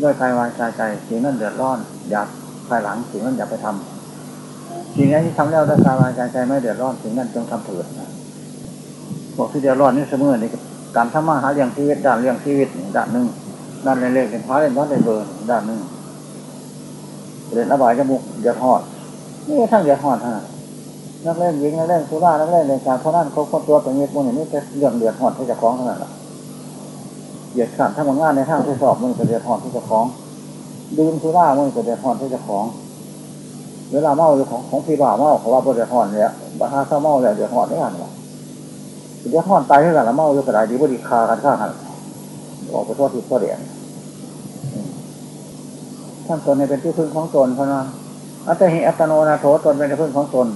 ด้วยกายวาจาใจสิ่งนั้นเดือดร้อนอยากภายหลังสิ่งนั้นอย่าไปทำสิ่งไหนที่ทำแล้วด้วยกายวาจาใจไม่เดือดร้อนสิ่งนั้นจงทำเถิดบอกที่เดือดร้อนนี่เสมอนี่การทำมาหาเลี้ยงชีวิตด้านเลี้ยงชีวิตด้านหนึ่งด้านเล็กๆเป็นพระเล่นวัดเล่นเบอร์ด้านหนึ่งเรียนอบายจมูกเดือดหอดนี่ทั้งเดือดหอดทั้งนั้น นักเล่นยิงนักเล่นสุรานักเล่นในการเพราะนั่นเขาคนตัวเป็นเงียบมันนี่จะเรื่องเดือดหอดที่จะคล้องเท่านั้นแหละเหยียดขันทั้งงานในทางที่สอบมันจะเดือดหอดที่จะคล้องดื่มสุรามันจะเดือดหอดที่จะคล้องเวลาเมาดูของของพี่บ่าวเมาเขาว่าเดือดหอดเนี่ยบ้าถ้าเมาแล้วเดือดหอดได้กันหรอเดือดหอดตายเท่ากันละเมาอยู่กระไรดีบ่ดีคากันข้ากันออกไปทอดทิพย์ทอดเดียนท่านตนในเป็นที่พึ่งของตนเพราะนั้นอัตหิอัตโนนาโถตนเป็นที่พึ่งของตน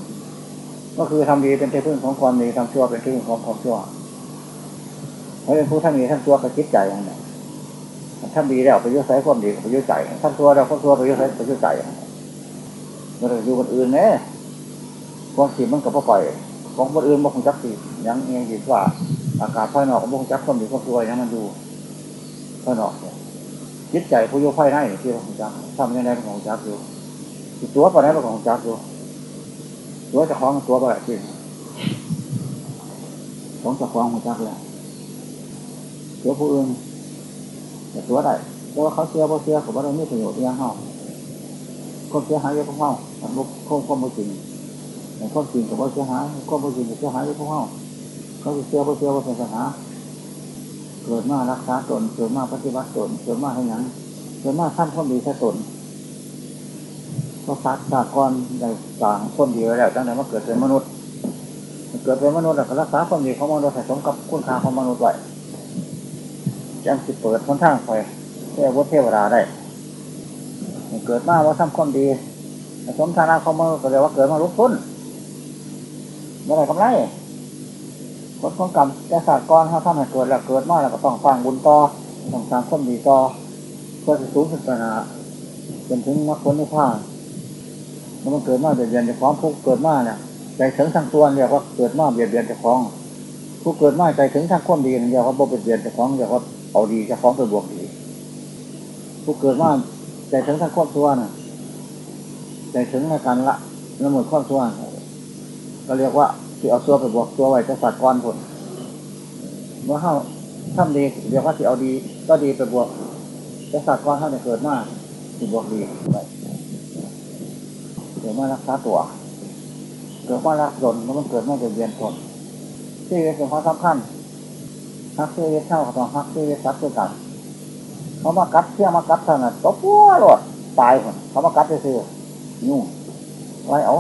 ก็คือทำดีเป็นที่พึ่งของความดีทำชั่วเป็นที่พึ่งของความชั่วเขาเป็นผู้ท่านมีท่านตัวกับจิตใจอย่างนี้ท่านดีแล้วไปยุ่ใส่ความดีไปยุ่ใจท่านตัวเราความตัวไปยุ่ใส่ไปยุ่งใจมันจะอยู่คนอื่นเนี่ยความสิมันกับพ่อปล่อย ของคนอื่นบ่คงจักสิยังเองดีกว่า อากาศภายนอกบ่คงจักความดีความตัวยังมันดูภายนอกเนี่ยจิตใจผู้โยภายในที่เราคงจักทำยังไงเป็นของจักอยู่ตัวปานนั้นเป็นของจักอยู่ ตัวจะคล้องตัวไปจริงของจะคล้องของจักเลยตัวผู้อื่นแต่ตัวได้แต่ว่าเขาเสียบ่เสียเขาบ่ได้มีประโยชน์ย่างเฮาคนเสียหายเยอะพวกเฮามันบุกคงความบ่จริงแต่ความจริงกับบ่เสียหายความบ่จริงกับเสียหายเยอะพวกเฮาเขาเสียบ่เสียบ่เป็นปัญหาเกิดมารักษาตนเกิดมาปฏิบัติตนเกิดมาให้ยังเกิดมาทำความดีแค่ตน ก็ซักสากรในต่างคนดีไว้แล้วตั้งแต่มาเกิดเป็นมนุษย์ เกิดเป็นมนุษย์แล้วก็รักษาความดีของมนุษย์ให้สมกับคุณค่าของมนุษย์ไว้ยังสิเปิดคนทางไปเทวเทวดาได้ เกิดมาว่าทำความดีสมฐานะของมนุษย์ก็เรียกว่าเกิดมาลุกพ้นเมื่อไรกำไรผลของกรรมแต่ศาสตร์ก้อนถ้าท่านให้เกิดแล้วเกิดมาแล้วก็ต้องฟังบุญต่อต้องสร้างความดีต่อเพื่อสูงขึ้นไปหาจนถึงมรรคผลนิพพาน มันเกิดมาเบียดเบียนจะพร้อมทุกเกิดมาเนี่ยใจถึงทางตัวเรียกว่าเกิดมาเบียดเบียนเจ้าของผู้เกิดมาใจถึงทางความดีเรียกว่าบ่เบียดเบียนเจ้าของเรียกว่าเอาดีเจ้าของไปบวกดีผู้เกิดมาใจถึงทางความชั่วน่ะใจถึงในการละละเมิดความชั่วก็เรียกว่าที่เอาชั่วไปบวกชั่วไว้จะสัตว์ก้อนผลเมื่อเข้าทำดีเรียกว่าที่เอาดี ก็ดีไปบวกจะสัตว์ก้อนเข้าเนี่ยเกิดมาที่บวกดีไป เกิดมารักษาตัว เกิดมารักจนแล้วมันเกิดมาเบียดเบียนตนที่เป็นความสำคัญฮักเสื้อเท่ากับต้องฮักเสื้อซักเสื้อกันเขามากัดเชี่ยมากัดเท่านั้นตบปัวหลดตายคนเขามากัดเสื้อยุ่งไว้เอา